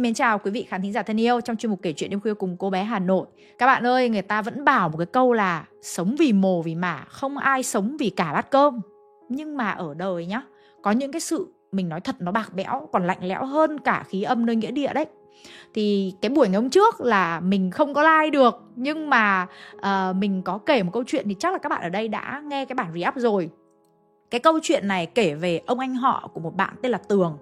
Xin mến chào quý vị khán thính giả thân yêu trong chuyên mục kể chuyện đêm khuya cùng cô bé Hà Nội. Các bạn ơi, người ta vẫn bảo một cái câu là sống vì mồ vì mả, không ai sống vì cả bát cơm. Nhưng mà ở đời nhá, có những cái sự mình nói thật nó bạc bẽo còn lạnh lẽo hơn cả khí âm nơi nghĩa địa đấy. Thì cái buổi ngày hôm trước là mình không có like được nhưng mà uh, mình có kể một câu chuyện thì chắc là các bạn ở đây đã nghe cái bản re-up rồi. Cái câu chuyện này kể về ông anh họ của một bạn tên là Tường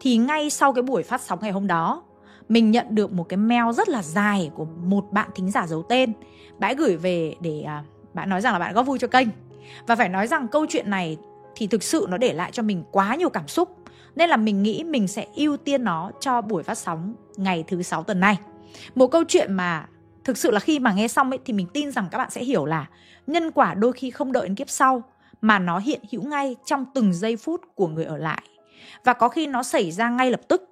thì ngay sau cái buổi phát sóng ngày hôm đó mình nhận được một cái mail rất là dài của một bạn thính giả giấu tên. Bạn gửi về để à, bạn nói rằng là bạn góp vui cho kênh. Và phải nói rằng câu chuyện này thì thực sự nó để lại cho mình quá nhiều cảm xúc. Nên là mình nghĩ mình sẽ ưu tiên nó cho buổi phát sóng ngày thứ sáu tuần này. Một câu chuyện mà thực sự là khi mà nghe xong ấy thì mình tin rằng các bạn sẽ hiểu là nhân quả đôi khi không đợi đến kiếp sau mà nó hiện hữu ngay trong từng giây phút của người ở lại và có khi nó xảy ra ngay lập tức.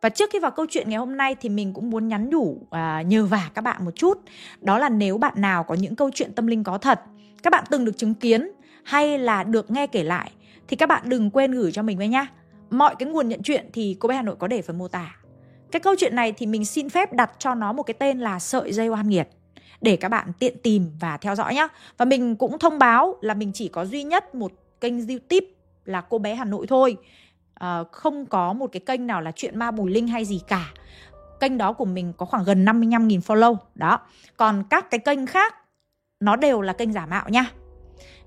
Và trước khi vào câu chuyện ngày hôm nay thì mình cũng muốn nhắn nhủ à, nhờ vả các bạn một chút. Đó là nếu bạn nào có những câu chuyện tâm linh có thật các bạn từng được chứng kiến hay là được nghe kể lại thì các bạn đừng quên gửi cho mình với nhá. Mọi cái nguồn nhận chuyện thì cô bé hà nội có để phần mô tả. Cái câu chuyện này thì mình xin phép đặt cho nó một cái tên là sợi dây oan nghiệt để các bạn tiện tìm và theo dõi nhá. Và mình cũng thông báo là mình chỉ có duy nhất một kênh youtube là cô bé hà nội thôi uh, không có một cái kênh nào là chuyện ma bùi linh hay gì cả kênh đó của mình có khoảng gần 55.000 follow đó còn các cái kênh khác nó đều là kênh giả mạo nha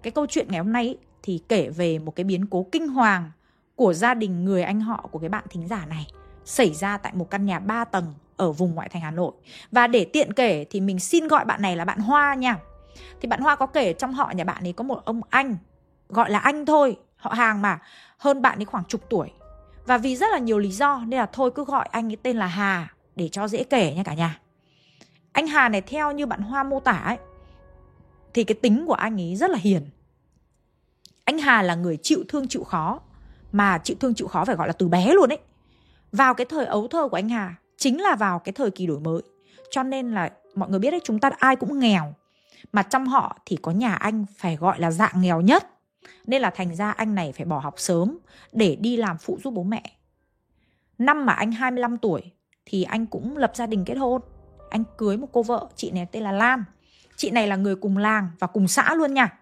cái câu chuyện ngày hôm nay thì kể về một cái biến cố kinh hoàng của gia đình người anh họ của cái bạn thính giả này xảy ra tại một căn nhà 3 tầng ở vùng ngoại thành Hà Nội. Và để tiện kể thì mình xin gọi bạn này là bạn Hoa nha. Thì bạn Hoa có kể trong họ nhà bạn ấy có một ông anh, gọi là anh thôi, họ hàng mà hơn bạn ấy khoảng chục tuổi. Và vì rất là nhiều lý do nên là thôi cứ gọi anh ấy tên là Hà để cho dễ kể nha cả nhà. Anh Hà này theo như bạn Hoa mô tả ấy, thì cái tính của anh ấy rất là hiền. Anh Hà là người chịu thương chịu khó, mà chịu thương chịu khó phải gọi là từ bé luôn ấy. Vào cái thời ấu thơ của anh Hà chính là vào cái thời kỳ đổi mới, cho nên là mọi người biết đấy, chúng ta ai cũng nghèo, mà trong họ thì có nhà anh phải gọi là dạng nghèo nhất nên là thành ra anh này phải bỏ học sớm để đi làm phụ giúp bố mẹ. Năm mà anh 25 tuổi thì anh cũng lập gia đình kết hôn. Anh cưới một cô vợ, chị này tên là Lan. Chị này là người cùng làng và cùng xã luôn nha.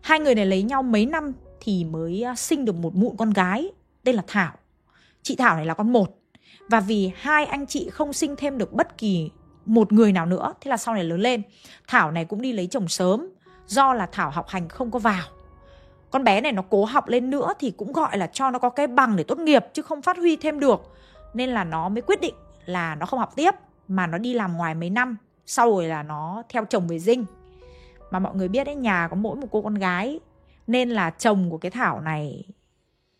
Hai người này lấy nhau mấy năm thì mới à, sinh được một mụn con gái tên là Thảo. Chị Thảo này là con một. Và vì hai anh chị không sinh thêm được bất kỳ một người nào nữa, thế là sau này lớn lên, Thảo này cũng đi lấy chồng sớm do là Thảo học hành không có vào con bé này nó cố học lên nữa thì cũng gọi là cho nó có cái bằng để tốt nghiệp, chứ không phát huy thêm được. Nên là nó mới quyết định là nó không học tiếp, mà nó đi làm ngoài mấy năm, sau rồi là nó theo chồng về dinh. Mà mọi người biết đấy, nhà có mỗi một cô con gái, nên là chồng của cái thảo này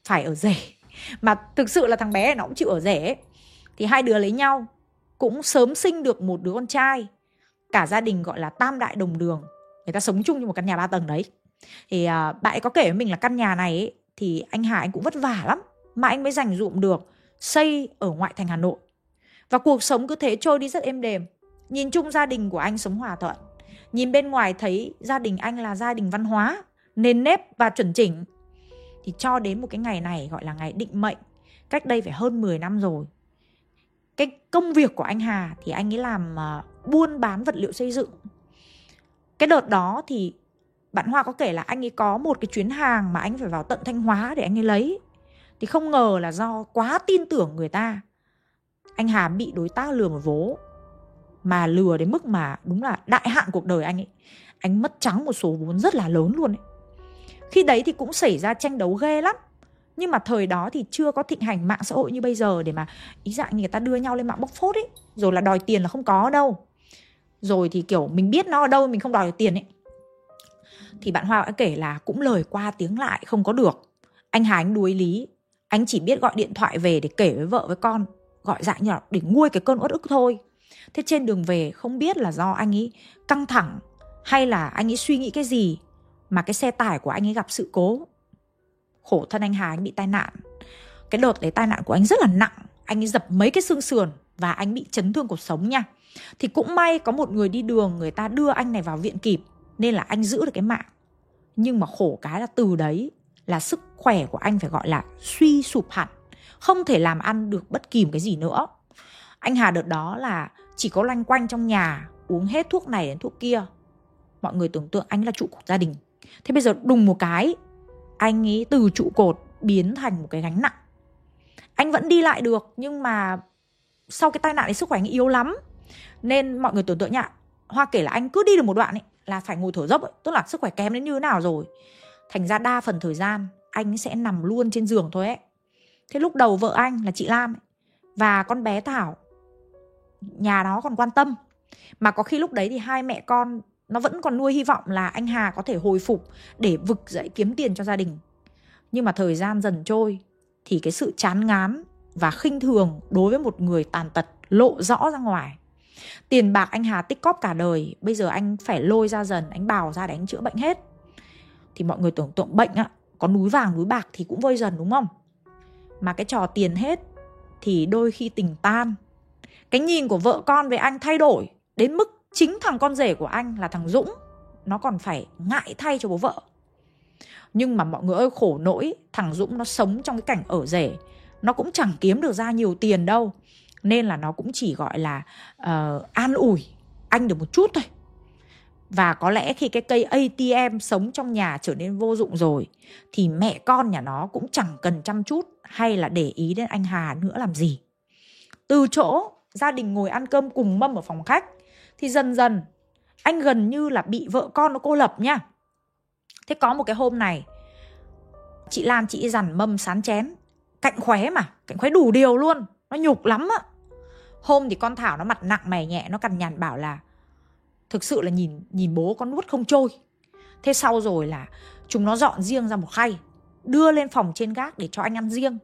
phải ở rể. Mà thực sự là thằng bé này nó cũng chịu ở rể ấy. thì hai đứa lấy nhau, cũng sớm sinh được một đứa con trai. Cả gia đình gọi là tam đại đồng đường. Người ta sống chung trong một căn nhà ba tầng đấy thì à, bạn ấy có kể với mình là căn nhà này ấy, thì anh Hà anh cũng vất vả lắm mà anh mới dành dụm được xây ở ngoại thành Hà Nội. Và cuộc sống cứ thế trôi đi rất êm đềm. Nhìn chung gia đình của anh sống hòa thuận. Nhìn bên ngoài thấy gia đình anh là gia đình văn hóa, nền nếp và chuẩn chỉnh. Thì cho đến một cái ngày này gọi là ngày định mệnh, cách đây phải hơn 10 năm rồi. Cái công việc của anh Hà thì anh ấy làm uh, buôn bán vật liệu xây dựng. Cái đợt đó thì bạn Hoa có kể là anh ấy có một cái chuyến hàng mà anh phải vào tận Thanh Hóa để anh ấy lấy. Thì không ngờ là do quá tin tưởng người ta. Anh Hà bị đối tác lừa một vố. Mà lừa đến mức mà đúng là đại hạn cuộc đời anh ấy. Anh mất trắng một số vốn rất là lớn luôn ấy. Khi đấy thì cũng xảy ra tranh đấu ghê lắm. Nhưng mà thời đó thì chưa có thịnh hành mạng xã hội như bây giờ để mà ý dạng người ta đưa nhau lên mạng bóc phốt ấy. Rồi là đòi tiền là không có đâu. Rồi thì, kiểu, mình biết nó ở đâu, mình không đòi được tiền ấy thì bạn Hoa đã kể là cũng lời qua tiếng lại không có được. Anh Hà anh đuối lý, anh chỉ biết gọi điện thoại về để kể với vợ với con, gọi dạng như là để nguôi cái cơn uất ức thôi. Thế trên đường về không biết là do anh ấy căng thẳng hay là anh ấy suy nghĩ cái gì mà cái xe tải của anh ấy gặp sự cố. Khổ thân anh Hà anh bị tai nạn. Cái đợt đấy tai nạn của anh rất là nặng, anh ấy dập mấy cái xương sườn và anh bị chấn thương cuộc sống nha. Thì cũng may có một người đi đường người ta đưa anh này vào viện kịp nên là anh giữ được cái mạng nhưng mà khổ cái là từ đấy là sức khỏe của anh phải gọi là suy sụp hẳn không thể làm ăn được bất kỳ một cái gì nữa Anh Hà đợt đó là chỉ có loanh quanh trong nhà uống hết thuốc này đến thuốc kia. Mọi người tưởng tượng anh là trụ cột gia đình. Thế bây giờ đùng một cái, anh ấy từ trụ cột biến thành một cái gánh nặng. Anh vẫn đi lại được nhưng mà sau cái tai nạn thì sức khỏe anh yếu lắm. Nên mọi người tưởng tượng nhá, Hoa kể là anh cứ đi được một đoạn ấy là phải ngồi thở dốc ấy, tức là sức khỏe kém đến như thế nào rồi. Thành ra đa phần thời gian anh sẽ nằm luôn trên giường thôi ấy. Thế lúc đầu vợ anh là chị Lam ấy, và con bé Thảo nhà nó còn quan tâm mà có khi lúc đấy thì hai mẹ con nó vẫn còn nuôi hy vọng là anh Hà có thể hồi phục để vực dậy kiếm tiền cho gia đình. Nhưng mà thời gian dần trôi thì cái sự chán ngán và khinh thường đối với một người tàn tật lộ rõ ra ngoài. Tiền bạc anh Hà tích cóp cả đời, bây giờ anh phải lôi ra dần, anh bào ra để anh chữa bệnh hết. Thì mọi người tưởng tượng bệnh á, có núi vàng núi bạc thì cũng vơi dần đúng không? Mà cái trò tiền hết thì đôi khi tình tan. Cái nhìn của vợ con về anh thay đổi đến mức chính thằng con rể của anh là thằng Dũng nó còn phải ngại thay cho bố vợ. Nhưng mà mọi người ơi khổ nỗi Thằng Dũng nó sống trong cái cảnh ở rể Nó cũng chẳng kiếm được ra nhiều tiền đâu nên là nó cũng chỉ gọi là uh, An ủi anh được một chút thôi và có lẽ khi cái cây ATM sống trong nhà trở nên vô dụng rồi thì mẹ con nhà nó cũng chẳng cần chăm chút hay là để ý đến anh Hà nữa làm gì. Từ chỗ gia đình ngồi ăn cơm cùng mâm ở phòng khách thì dần dần anh gần như là bị vợ con nó cô lập nha. Thế có một cái hôm này chị Lan chị dằn mâm sán chén cạnh khóe mà, cạnh khóe đủ điều luôn, nó nhục lắm á. Hôm thì con Thảo nó mặt nặng mày nhẹ, nó cằn nhằn bảo là, thực sự là nhìn nhìn bố con nuốt không trôi. Thế sau rồi là chúng nó dọn riêng ra một khay, đưa lên phòng trên gác để cho anh ăn riêng.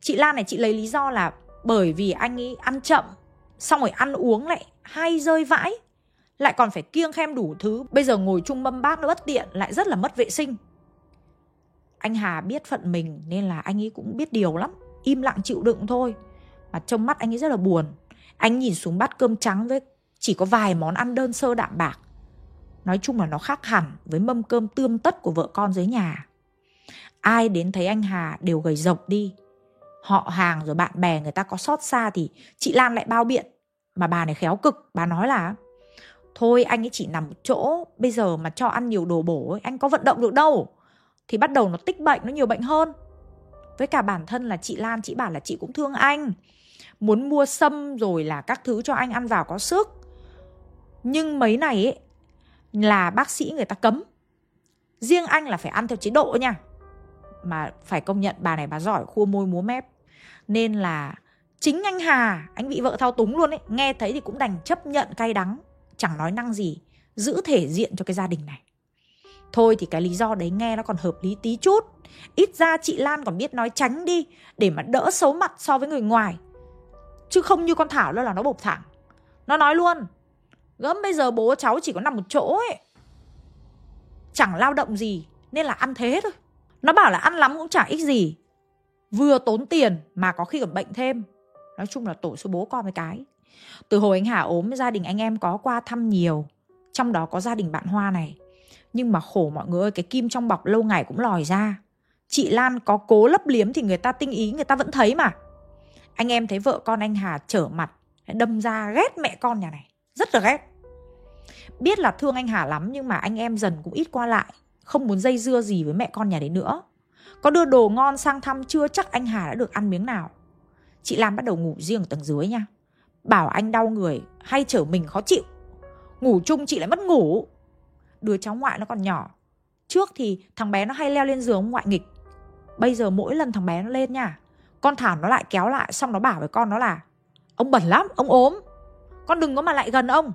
Chị lan này, chị lấy lý do là bởi vì anh ấy ăn chậm, xong rồi ăn uống lại hay rơi vãi, lại còn phải kiêng khem đủ thứ. Bây giờ ngồi chung mâm bát nó bất tiện, lại rất là mất vệ sinh. Anh hà biết phận mình nên là anh ấy cũng biết điều lắm, im lặng chịu đựng thôi mà trong mắt anh ấy rất là buồn anh nhìn xuống bát cơm trắng với chỉ có vài món ăn đơn sơ đạm bạc. Nói chung là nó khác hẳn với mâm cơm tươm tất của vợ con dưới nhà. Ai đến thấy anh Hà đều gầy rộc đi. Họ hàng rồi bạn bè người ta có xót xa thì chị Lan lại bao biện. Mà bà này khéo cực, bà nói là Thôi anh ấy chỉ nằm một chỗ, bây giờ mà cho ăn nhiều đồ bổ ấy, anh có vận động được đâu. Thì bắt đầu nó tích bệnh, nó nhiều bệnh hơn. Với cả bản thân là chị Lan, chị bảo là chị cũng thương anh. Muốn mua sâm rồi là các thứ cho anh ăn vào có sức. Nhưng mấy này ấy, là bác sĩ người ta cấm. Riêng anh là phải ăn theo chế độ nha. Mà phải công nhận bà này bà giỏi khua môi múa mép. Nên là chính anh Hà anh bị vợ thao túng luôn ấy nghe thấy thì cũng đành chấp nhận cay đắng. Chẳng nói năng gì giữ thể diện cho cái gia đình này. Thôi thì cái lý do đấy nghe nó còn hợp lý tí chút. Ít ra chị Lan còn biết nói tránh đi để mà đỡ xấu mặt so với người ngoài chứ không như con Thảo đâu là nó bộc thẳng. Nó nói luôn, Gớm, bây giờ bố cháu chỉ có nằm một chỗ ấy. Chẳng lao động gì, Nên là ăn thế thôi. Nó bảo là ăn lắm cũng chả ích gì. Vừa tốn tiền mà có khi còn bệnh thêm. Nói chung là tổ số bố con với cái. Từ hồi anh Hà ốm, Gia đình anh em có qua thăm nhiều. Trong đó có gia đình bạn Hoa này. Nhưng mà khổ mọi người ơi, Cái kim trong bọc lâu ngày cũng lòi ra. Chị Lan có cố lấp liếm thì người ta tinh ý, Người ta vẫn thấy mà. Anh em thấy vợ con anh Hà trở mặt, Đâm ra ghét mẹ con nhà này. Rất là ghét. Biết là thương anh Hà lắm, nhưng mà anh em dần cũng ít qua lại. Không muốn dây dưa gì với mẹ con nhà đấy nữa. Có đưa đồ ngon sang thăm, chưa chắc anh Hà đã được ăn miếng nào. Chị Lam bắt đầu ngủ riêng ở tầng dưới nha. Bảo anh đau người, hay chở mình khó chịu. Ngủ chung chị lại mất ngủ. Đứa cháu ngoại nó còn nhỏ. Trước thì thằng bé nó hay leo lên giường ngoại nghịch. Bây giờ mỗi lần thằng bé nó lên nha con thảo nó lại kéo lại xong nó bảo với con nó là ông bẩn lắm ông ốm. Con đừng có mà lại gần ông.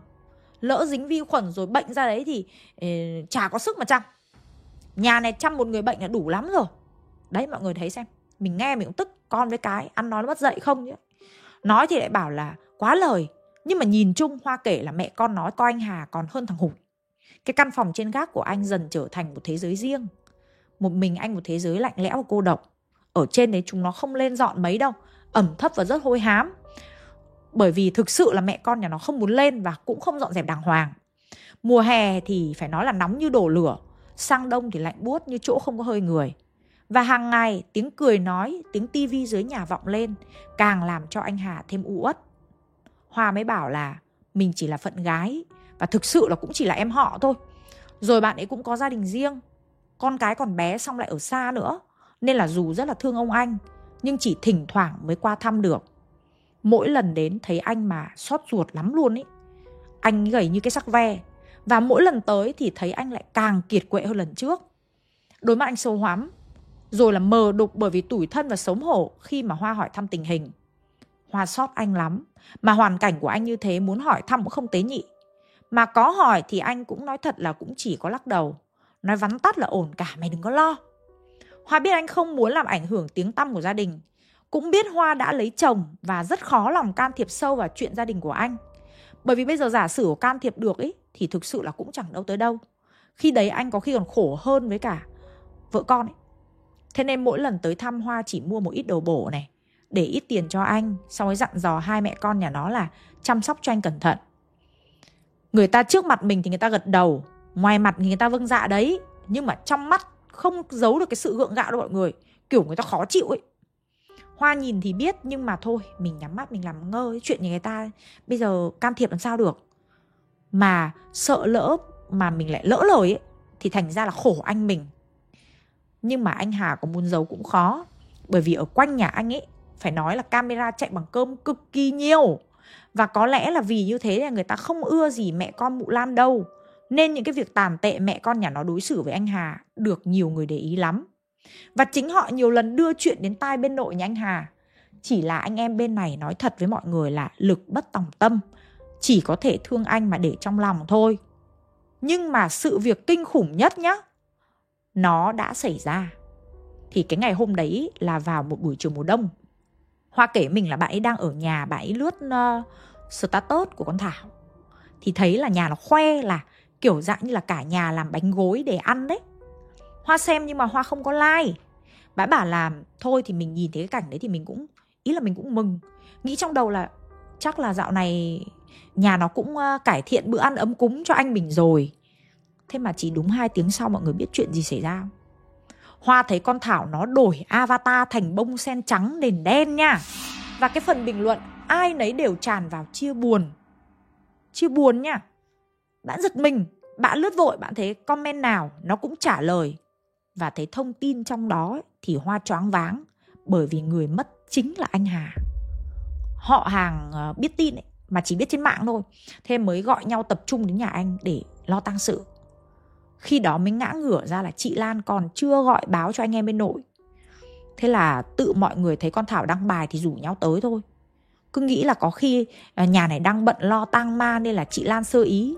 Lỡ dính vi khuẩn rồi bệnh ra đấy thì eh, chả có sức mà chăm nhà này chăm một người bệnh là đủ lắm rồi. Đấy mọi người thấy xem mình nghe mình cũng tức con với cái ăn nói nó mất dậy không nhỉ nói thì lại bảo là quá lời. Nhưng mà nhìn chung hoa kể là mẹ con nói coi anh hà còn hơn thằng hùng cái căn phòng trên gác của anh dần trở thành một thế giới riêng. Một mình anh một thế giới lạnh lẽo và cô độc ở trên đấy chúng nó không lên dọn mấy đâu ẩm thấp và rất hôi hám bởi vì thực sự là mẹ con nhà nó không muốn lên và cũng không dọn dẹp đàng hoàng mùa hè thì phải nói là nóng như đổ lửa sang đông thì lạnh buốt như chỗ không có hơi người và hàng ngày tiếng cười nói tiếng tivi dưới nhà vọng lên càng làm cho anh hà thêm u uất Hoa mới bảo là mình chỉ là phận gái và thực sự là cũng chỉ là em họ thôi. Rồi bạn ấy cũng có gia đình riêng, con cái còn bé xong lại ở xa nữa. Nên là dù rất là thương ông anh, nhưng chỉ thỉnh thoảng mới qua thăm được. Mỗi lần đến thấy anh mà xót ruột lắm luôn ý. Anh gầy như cái sắc ve. Và mỗi lần tới thì thấy anh lại càng kiệt quệ hơn lần trước. đối mặt anh sâu hoắm. Rồi là mờ đục bởi vì tủi thân và sống hổ khi mà Hoa hỏi thăm tình hình. Hoa sót anh lắm. Mà hoàn cảnh của anh như thế muốn hỏi thăm cũng không tế nhị. Mà có hỏi thì anh cũng nói thật là cũng chỉ có lắc đầu. Nói vắn tắt là ổn cả mày đừng có lo. Hoa biết anh không muốn làm ảnh hưởng tiếng tăm của gia đình. Cũng biết Hoa đã lấy chồng và rất khó lòng can thiệp sâu vào chuyện gia đình của anh. Bởi vì bây giờ giả sử can thiệp được ấy thì thực sự là cũng chẳng đâu tới đâu. Khi đấy anh có khi còn khổ hơn với cả vợ con ấy. Thế nên mỗi lần tới thăm Hoa chỉ mua một ít đồ bổ này, để ít tiền cho anh, sau ấy dặn dò hai mẹ con nhà nó là chăm sóc cho anh cẩn thận. Người ta trước mặt mình thì người ta gật đầu, ngoài mặt thì người ta vâng dạ đấy, nhưng mà trong mắt không giấu được cái sự gượng gạo đâu mọi người, kiểu người ta khó chịu ấy. Hoa nhìn thì biết nhưng mà thôi Mình nhắm mắt mình làm ngơ Chuyện như người ta. Bây giờ can thiệp làm sao được? Mà sợ lỡ Mà mình lại lỡ lời ấy Thì thành ra là khổ anh mình. Nhưng mà anh Hà có muốn giấu cũng khó Bởi vì ở quanh nhà anh ấy Phải nói là camera chạy bằng cơm cực kỳ nhiều. Và có lẽ là vì như thế là người ta không ưa gì mẹ con mụ Lan đâu. Nên những cái việc tàn tệ mẹ con nhà nó đối xử với anh Hà Được nhiều người để ý lắm và chính họ nhiều lần đưa chuyện đến tai bên nội nhà anh Hà. Chỉ là anh em bên này nói thật với mọi người là lực bất tòng tâm. Chỉ có thể thương anh mà để trong lòng thôi. Nhưng mà sự việc kinh khủng nhất nhá, nó đã xảy ra. Thì cái ngày hôm đấy là vào một buổi chiều mùa đông. Hoa kể mình là bạn ấy đang ở nhà, bạn ấy lướt uh, status của con Thảo. Thì thấy là nhà nó khoe là kiểu dạng như là cả nhà làm bánh gối để ăn đấy. Hoa xem nhưng mà Hoa không có like. Bà bảo là thôi thì mình nhìn thấy cái cảnh đấy thì mình cũng, Ý là mình cũng mừng. Nghĩ trong đầu là chắc là dạo này Nhà nó cũng ờ, cải thiện bữa ăn ấm cúng cho anh mình rồi. Thế mà chỉ đúng hai tiếng sau mọi người biết chuyện gì xảy ra. Hoa thấy con Thảo nó đổi avatar thành bông sen trắng nền đen nha. Và cái phần bình luận, ai nấy đều tràn vào chia buồn. Chia buồn nha. Bạn giật mình Bạn lướt vội bạn thấy comment nào nó cũng trả lời và thấy thông tin trong đó thì Hoa choáng váng bởi vì người mất chính là anh Hà. Họ hàng ờ, biết tin ấy, mà chỉ biết trên mạng thôi. Thế mới gọi nhau tập trung đến nhà anh để lo tang sự. Khi đó mới ngã ngửa ra là chị Lan còn chưa gọi báo cho anh em bên nội. Thế là tự mọi người thấy con Thảo đăng bài thì rủ nhau tới thôi. Cứ nghĩ là có khi ờ, nhà này đang bận lo tang ma nên là chị Lan sơ ý.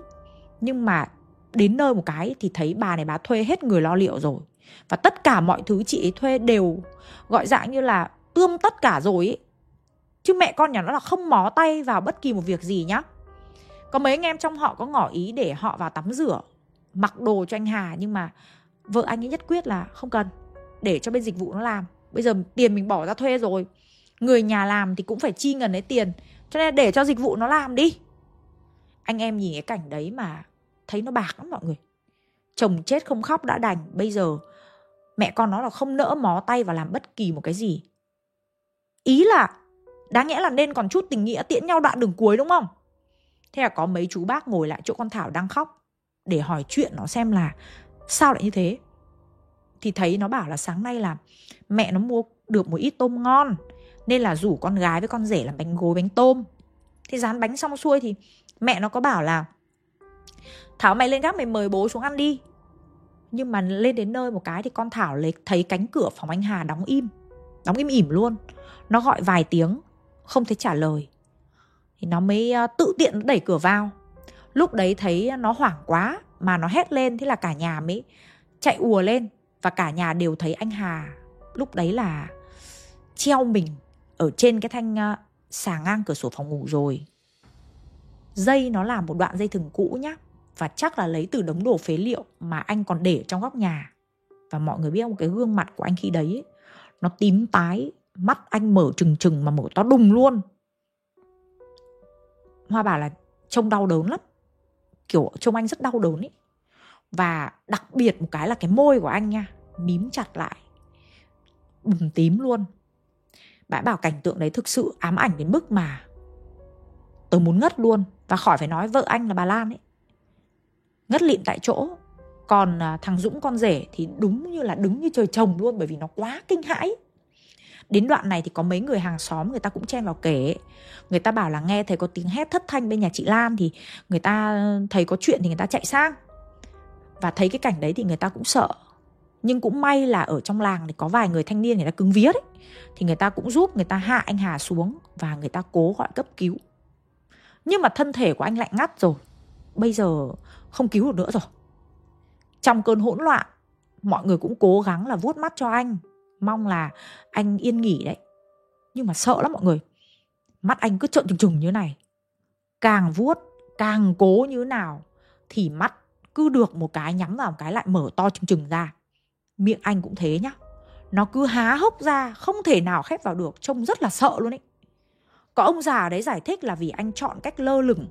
Nhưng mà đến nơi một cái thì thấy bà này bà thuê hết người lo liệu rồi. Và tất cả mọi thứ chị ấy thuê đều gọi dạng như là ươm tất cả rồi ấy. chứ mẹ con nhà nó là không mó tay vào bất kỳ một việc gì nhá. Có mấy anh em trong họ có ngỏ ý để họ vào tắm rửa, mặc đồ cho anh Hà, nhưng mà vợ anh ấy nhất quyết là không cần, để cho bên dịch vụ nó làm. Bây giờ tiền mình bỏ ra thuê rồi, người nhà làm thì cũng phải chi ngần ấy tiền, cho nên để cho dịch vụ nó làm đi. Anh em nhìn cái cảnh đấy mà thấy nó bạc lắm mọi người. Chồng chết không khóc đã đành, bây giờ mẹ con nó là không nỡ mó tay vào làm bất kỳ một cái gì. Ý là, đáng nhẽ là nên còn chút tình nghĩa tiễn nhau đoạn đường cuối đúng không? Thế là có mấy chú bác ngồi lại chỗ con thảo đang khóc để hỏi chuyện nó xem là sao lại như thế. Thì thấy nó bảo là sáng nay là mẹ nó mua được một ít tôm ngon, nên là rủ con gái với con rể làm bánh gối, bánh tôm. Thì dán bánh xong xuôi thì mẹ nó có bảo là thảo mày lên gác mày mời bố xuống ăn đi. Nhưng mà lên đến nơi một cái thì con thảo lấy, thấy cánh cửa phòng anh hà đóng im. Đóng im ỉm luôn. Nó gọi vài tiếng, không thấy trả lời. Thì nó mới ờ, tự tiện đẩy cửa vào. Lúc đấy thấy nó hoảng quá mà nó hét lên, thế là cả nhà mới chạy ùa lên. Và cả nhà đều thấy anh hà lúc đấy là treo mình ở trên cái thanh ờ, xà ngang cửa sổ phòng ngủ rồi. Dây nó là một đoạn dây thừng cũ nhá và chắc là lấy từ đống đồ phế liệu mà anh còn để trong góc nhà. Và mọi người biết không, cái gương mặt của anh khi đấy, nó tím tái, mắt anh mở trừng trừng mà mở to đùng luôn. Hoa bảo là trông đau đớn lắm. Kiểu trông anh rất đau đớn ấy và đặc biệt một cái là cái môi của anh nha, mím chặt lại. Bùm tím luôn. Bãi bảo cảnh tượng đấy thực sự ám ảnh đến mức mà tớ muốn ngất luôn. Và khỏi phải nói vợ anh là bà Lan ấy ngất lịm tại chỗ. Còn à, thằng Dũng con rể thì đúng như là đứng như trời trồng luôn, bởi vì nó quá kinh hãi. Đến đoạn này thì có mấy người hàng xóm người ta cũng chen vào kể. Người ta bảo là nghe thấy có tiếng hét thất thanh bên nhà chị Lan thì người ta, thấy có chuyện thì người ta chạy sang. Và thấy cái cảnh đấy thì người ta cũng sợ. Nhưng cũng may là ở trong làng thì có vài người thanh niên người ta cứng vía đấy. Thì người ta cũng giúp người ta hạ anh Hà xuống và người ta cố gọi cấp cứu. Nhưng mà thân thể của anh lạnh ngắt rồi. Bây giờ không cứu được nữa rồi. Trong cơn hỗn loạn, mọi người cũng cố gắng là vuốt mắt cho anh, mong là anh yên nghỉ đấy. Nhưng mà sợ lắm mọi người. Mắt anh cứ trợn trừng trừng như này. Càng vuốt, càng cố như nào, thì mắt cứ được một cái nhắm vào một cái lại mở to trừng trừng ra. Miệng anh cũng thế nhá. Nó cứ há hốc ra, không thể nào khép vào được, trông rất là sợ luôn ấy. Có ông già đấy giải thích là vì anh chọn cách lơ lửng,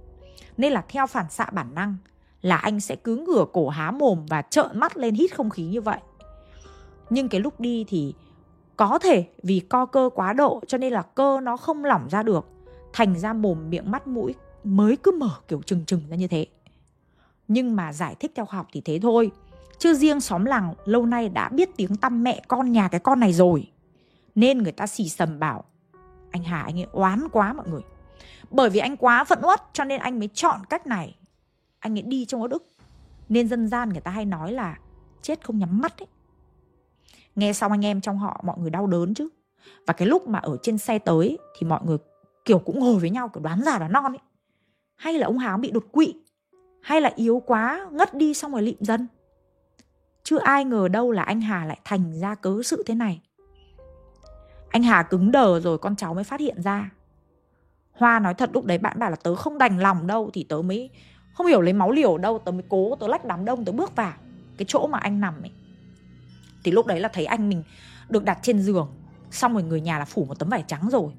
nên là theo phản xạ bản năng là anh sẽ cứ ngửa cổ há mồm và trợn mắt lên hít không khí như vậy. Nhưng cái lúc đi thì có thể vì co cơ quá độ cho nên là cơ nó không lỏng ra được. Thành ra mồm miệng mắt mũi mới cứ mở kiểu trừng trừng ra như thế. Nhưng mà giải thích theo khoa học thì thế thôi. Chứ riêng xóm làng lâu nay đã biết tiếng tăm mẹ con nhà cái con này rồi. Nên người ta xì sầm bảo, anh Hà, anh ấy oán quá mọi người. Bởi vì anh quá phẫn uất cho nên anh mới chọn cách này anh ấy đi trong ớt ức nên dân gian người ta hay nói là chết không nhắm mắt ấy. Nghe xong anh em trong họ, mọi người đau đớn chứ. Và cái lúc mà ở trên xe tới thì mọi người kiểu cũng ngồi với nhau, kiểu đoán già đoán non ấy. Hay là ông háo bị đột quỵ, hay là yếu quá, ngất đi xong rồi lịm dân chứ ai ngờ đâu là anh Hà lại thành ra cớ sự thế này. Anh Hà cứng đờ rồi con cháu mới phát hiện ra. Hoa nói thật lúc đấy bạn bảo là tớ không đành lòng đâu, Thì tớ mới không hiểu lấy máu liều đâu, Tớ mới cố, tớ lách đám đông, tớ bước vào. Cái chỗ mà anh nằm ấy. Thì lúc đấy là thấy anh mình được đặt trên giường, Xong rồi người nhà là phủ một tấm vải trắng rồi.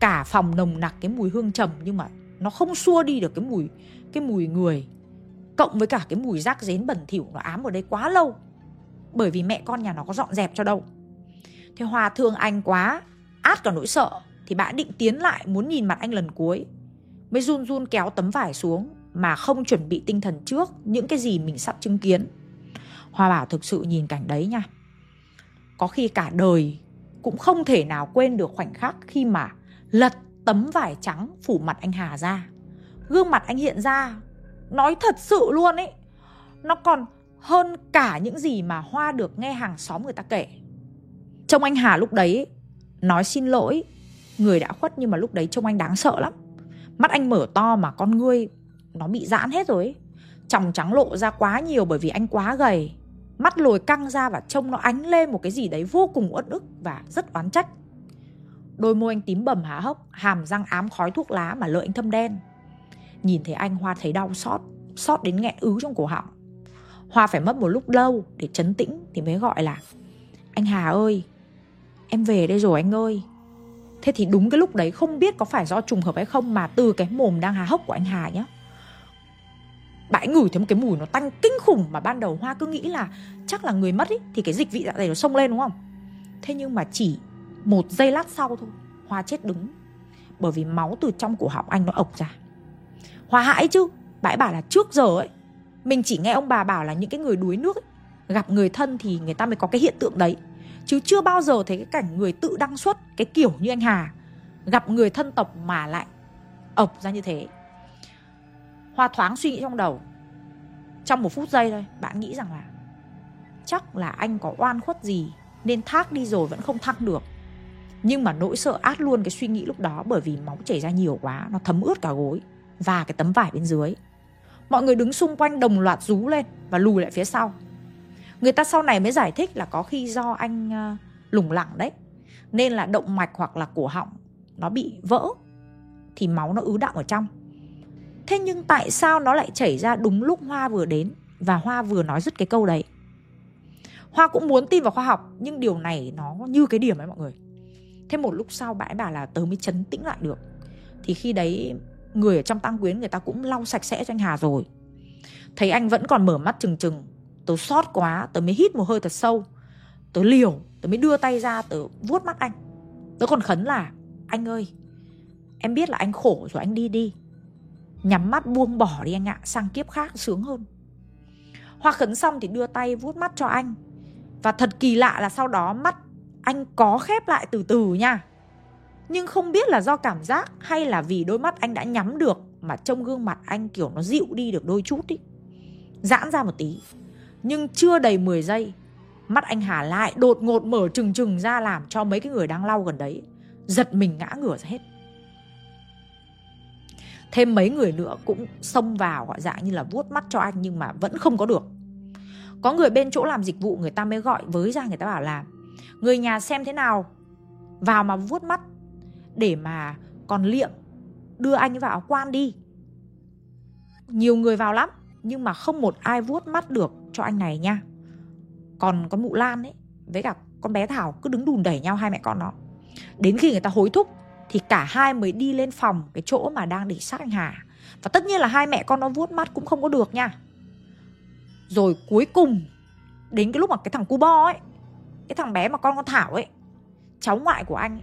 Cả phòng nồng nặc cái mùi hương trầm, Nhưng mà nó không xua đi được cái mùi Cái mùi người, Cộng với cả cái mùi rác rến bẩn thỉu Nó ám ở đây quá lâu. Bởi vì mẹ con nhà nó có dọn dẹp cho đâu. Thế hòa thương anh quá, Át cả nỗi sợ, Thì bạn định tiến lại muốn nhìn mặt anh lần cuối. Mới run run kéo tấm vải xuống Mà không chuẩn bị tinh thần trước Những cái gì mình sắp chứng kiến. Hoa bảo thực sự nhìn cảnh đấy nha. Có khi cả đời Cũng không thể nào quên được khoảnh khắc Khi mà lật tấm vải trắng Phủ mặt anh Hà ra. Gương mặt anh hiện ra Nói thật sự luôn ấy Nó còn hơn cả những gì mà Hoa được nghe hàng xóm người ta kể. Trông anh Hà lúc đấy nói xin lỗi, người đã khuất nhưng mà lúc đấy trông anh đáng sợ lắm. Mắt anh mở to mà con ngươi nó bị giãn hết rồi ấy. Tròng trắng lộ ra quá nhiều bởi vì anh quá gầy. Mắt lồi căng ra và trông nó ánh lên một cái gì đấy vô cùng uất ức và rất oán trách. Đôi môi anh tím bầm há hốc, hàm răng ám khói thuốc lá mà lợi anh thâm đen. Nhìn thấy anh Hoa thấy đau xót, xót đến nghẹn ứ trong cổ họng. Hoa phải mất một lúc lâu để chấn tĩnh thì mới gọi là Anh Hà ơi, em về đây rồi anh ơi thế thì đúng cái lúc đấy không biết có phải do trùng hợp hay không mà từ cái mồm đang há hốc của anh hà nhá bãi ngửi thấy một cái mùi nó tanh kinh khủng mà ban đầu hoa cứ nghĩ là chắc là người mất ý, thì cái dịch vị dạ dày nó xông lên đúng không? Thế nhưng mà chỉ một giây lát sau thôi hoa chết đứng. Bởi vì máu từ trong cổ họng anh nó ộc ra. Hoa hãi chứ bãi bảo là trước giờ ấy mình chỉ nghe ông bà bảo là những cái người đuối nước ấy, gặp người thân thì người ta mới có cái hiện tượng đấy chứ chưa bao giờ thấy cái cảnh người tự đăng xuất cái kiểu như anh Hà. Gặp người thân tộc mà lại ộc ra như thế. Hoa thoáng suy nghĩ trong đầu. Trong một phút giây thôi, bạn nghĩ rằng là chắc là anh có oan khuất gì, nên thác đi rồi vẫn không thăng được. Nhưng mà nỗi sợ át luôn cái suy nghĩ lúc đó bởi vì máu chảy ra nhiều quá, nó thấm ướt cả gối và cái tấm vải bên dưới. Mọi người đứng xung quanh đồng loạt rú lên và lùi lại phía sau người ta sau này mới giải thích là có khi do anh ờ, lủng lẳng đấy. Nên là động mạch hoặc là cổ họng nó bị vỡ thì máu nó ứ đọng ở trong. Thế nhưng tại sao nó lại chảy ra đúng lúc hoa vừa đến? Và hoa vừa nói dứt cái câu đấy. Hoa cũng muốn tin vào khoa học, nhưng điều này nó như cái điểm ấy mọi người. Thế một lúc sau bãi bà là tớ mới chấn tĩnh lại được. Thì khi đấy người ở trong tăng quyến người ta cũng lau sạch sẽ cho anh hà rồi. Thấy anh vẫn còn mở mắt trừng trừng Tớ sót quá, Tớ mới hít một hơi thật sâu. Tớ liều, Tớ mới đưa tay ra, Tớ vuốt mắt anh. Tớ còn khấn là, Anh ơi, Em biết là anh khổ rồi, anh đi đi. Nhắm mắt buông bỏ đi anh ạ, Sang kiếp khác sướng hơn. Hoa khấn xong thì đưa tay vuốt mắt cho anh. Và thật kỳ lạ là sau đó mắt anh có khép lại từ từ nha. Nhưng không biết là do cảm giác hay là vì đôi mắt anh đã nhắm được Mà trông gương mặt anh kiểu nó dịu đi được đôi chút ý. Giãn ra một tí. Nhưng chưa đầy 10 giây, Mắt anh Hà lại đột ngột mở trừng trừng ra làm cho mấy cái người đang lau gần đấy, Giật mình ngã ngửa ra hết. Thêm mấy người nữa cũng xông vào, gọi dạng như là vuốt mắt cho anh nhưng mà vẫn không có được. Có người bên chỗ làm dịch vụ người ta mới gọi với ra người ta bảo là, Người nhà xem thế nào? Vào mà vuốt mắt Để mà còn liệm Đưa anh vào quan đi. Nhiều người vào lắm Nhưng mà không một ai vuốt mắt được cho anh này nha. Còn con mụ Lan ấy, Với cả con bé Thảo cứ đứng đùn đẩy nhau hai mẹ con nó. Đến khi người ta hối thúc Thì cả hai mới đi lên phòng Cái chỗ mà đang để xác anh Hà. Và tất nhiên là hai mẹ con nó vuốt mắt cũng không có được nha. Rồi cuối cùng, Đến cái lúc mà cái thằng cu bo ấy, cái thằng bé mà con con Thảo ấy, Cháu ngoại của anh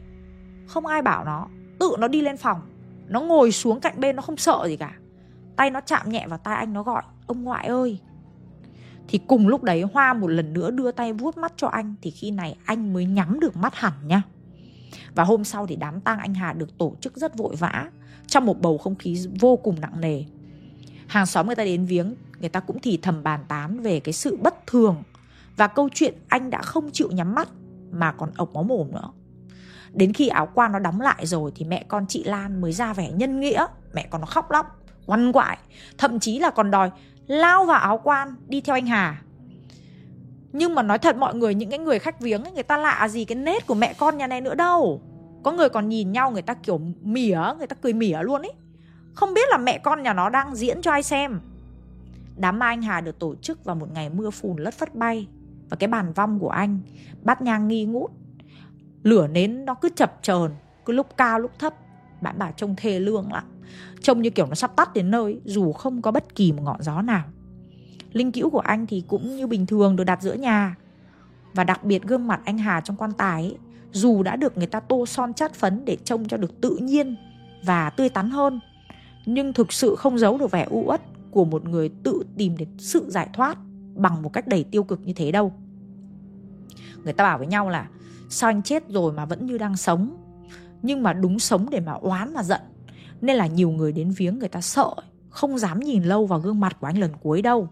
Không ai bảo nó, Tự nó đi lên phòng. Nó ngồi xuống cạnh bên, nó không sợ gì cả. Tay nó chạm nhẹ vào tay anh, nó gọi, Ông ngoại ơi thì cùng lúc đấy Hoa một lần nữa đưa tay vuốt mắt cho anh Thì khi này anh mới nhắm được mắt hẳn nha Và hôm sau thì đám tang anh Hà được tổ chức rất vội vã Trong một bầu không khí vô cùng nặng nề Hàng xóm người ta đến viếng Người ta cũng thì thầm bàn tán về cái sự bất thường và câu chuyện anh đã không chịu nhắm mắt mà còn ộc máu mồm nữa. Đến khi áo quan nó đóng lại rồi thì mẹ con chị Lan mới ra vẻ nhân nghĩa. Mẹ con nó khóc lóc, quằn quại, thậm chí là còn đòi lao vào áo quan đi theo anh Hà. Nhưng mà nói thật mọi người, những cái người khách viếng ấy, người ta lạ gì cái nết của mẹ con nhà này nữa đâu. Có người còn nhìn nhau người ta kiểu mỉa, người ta cười mỉa luôn ấy. Không biết là mẹ con nhà nó đang diễn cho ai xem. Đám ma anh Hà được tổ chức vào một ngày mưa phùn lất phất bay và cái bàn vong của anh bát nhang nghi ngút lửa nến nó cứ chập chờn cứ lúc cao lúc thấp bạn bà trông thê lương lắm. Trông như kiểu nó sắp tắt đến nơi dù không có bất kỳ một ngọn gió nào. Linh cữu của anh thì cũng như bình thường được đặt giữa nhà. Và đặc biệt gương mặt anh Hà trong quan tài ấy, dù đã được người ta tô son chát phấn để trông cho được tự nhiên và tươi tắn hơn nhưng thực sự không giấu được vẻ u uất của một người tự tìm đến sự giải thoát bằng một cách đầy tiêu cực như thế đâu. Người ta bảo với nhau là sao anh chết rồi mà vẫn như đang sống? Nhưng mà đúng sống để mà oán mà giận. Nên là nhiều người đến viếng người ta sợ, không dám nhìn lâu vào gương mặt của anh lần cuối đâu.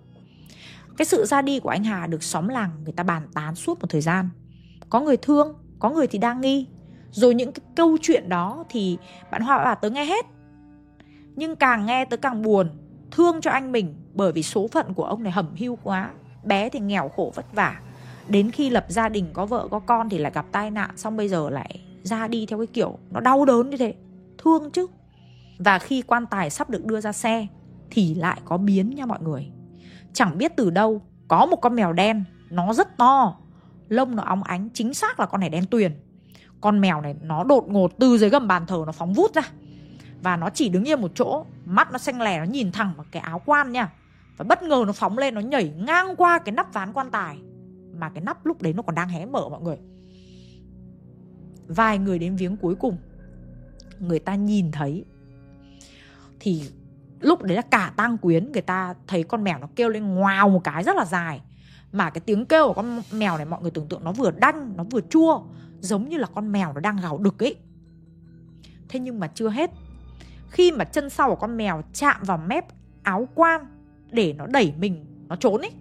Cái sự ra đi của anh Hà được xóm làng người ta bàn tán suốt một thời gian. Có người thương, có người thì đang nghi. Rồi những cái câu chuyện đó thì bạn Hoa bảo tớ nghe hết. Nhưng càng nghe tớ càng buồn, thương cho anh mình bởi vì số phận của ông này hẩm hiu quá, bé thì nghèo khổ vất vả. Đến khi lập gia đình có vợ có con thì lại gặp tai nạn, xong bây giờ lại ra đi theo cái kiểu nó đau đớn như thế. Thương chứ. Và khi quan tài sắp được đưa ra xe, thì lại có biến nha mọi người. Chẳng biết từ đâu, có một con mèo đen, nó rất to. Lông nó óng ánh chính xác là con này đen tuyền. Con mèo này nó đột ngột từ dưới gầm bàn thờ nó phóng vút ra. Và nó chỉ đứng yên một chỗ, mắt nó xanh lè, nó nhìn thẳng vào cái áo quan nha. Và bất ngờ nó phóng lên, nó nhảy ngang qua cái nắp ván quan tài. Mà cái nắp lúc đấy nó còn đang hé mở mọi người vài người đến viếng cuối cùng. Người ta nhìn thấy, thì lúc đấy là cả tang quyến, người ta thấy con mèo nó kêu lên ngoào một cái rất là dài. Mà cái tiếng kêu của con mèo này mọi người tưởng tượng nó vừa đanh, nó vừa chua, giống như là con mèo nó đang gào đực ấy. Thế nhưng mà chưa hết. Khi mà chân sau của con mèo chạm vào mép áo quan để nó đẩy mình, nó trốn ấy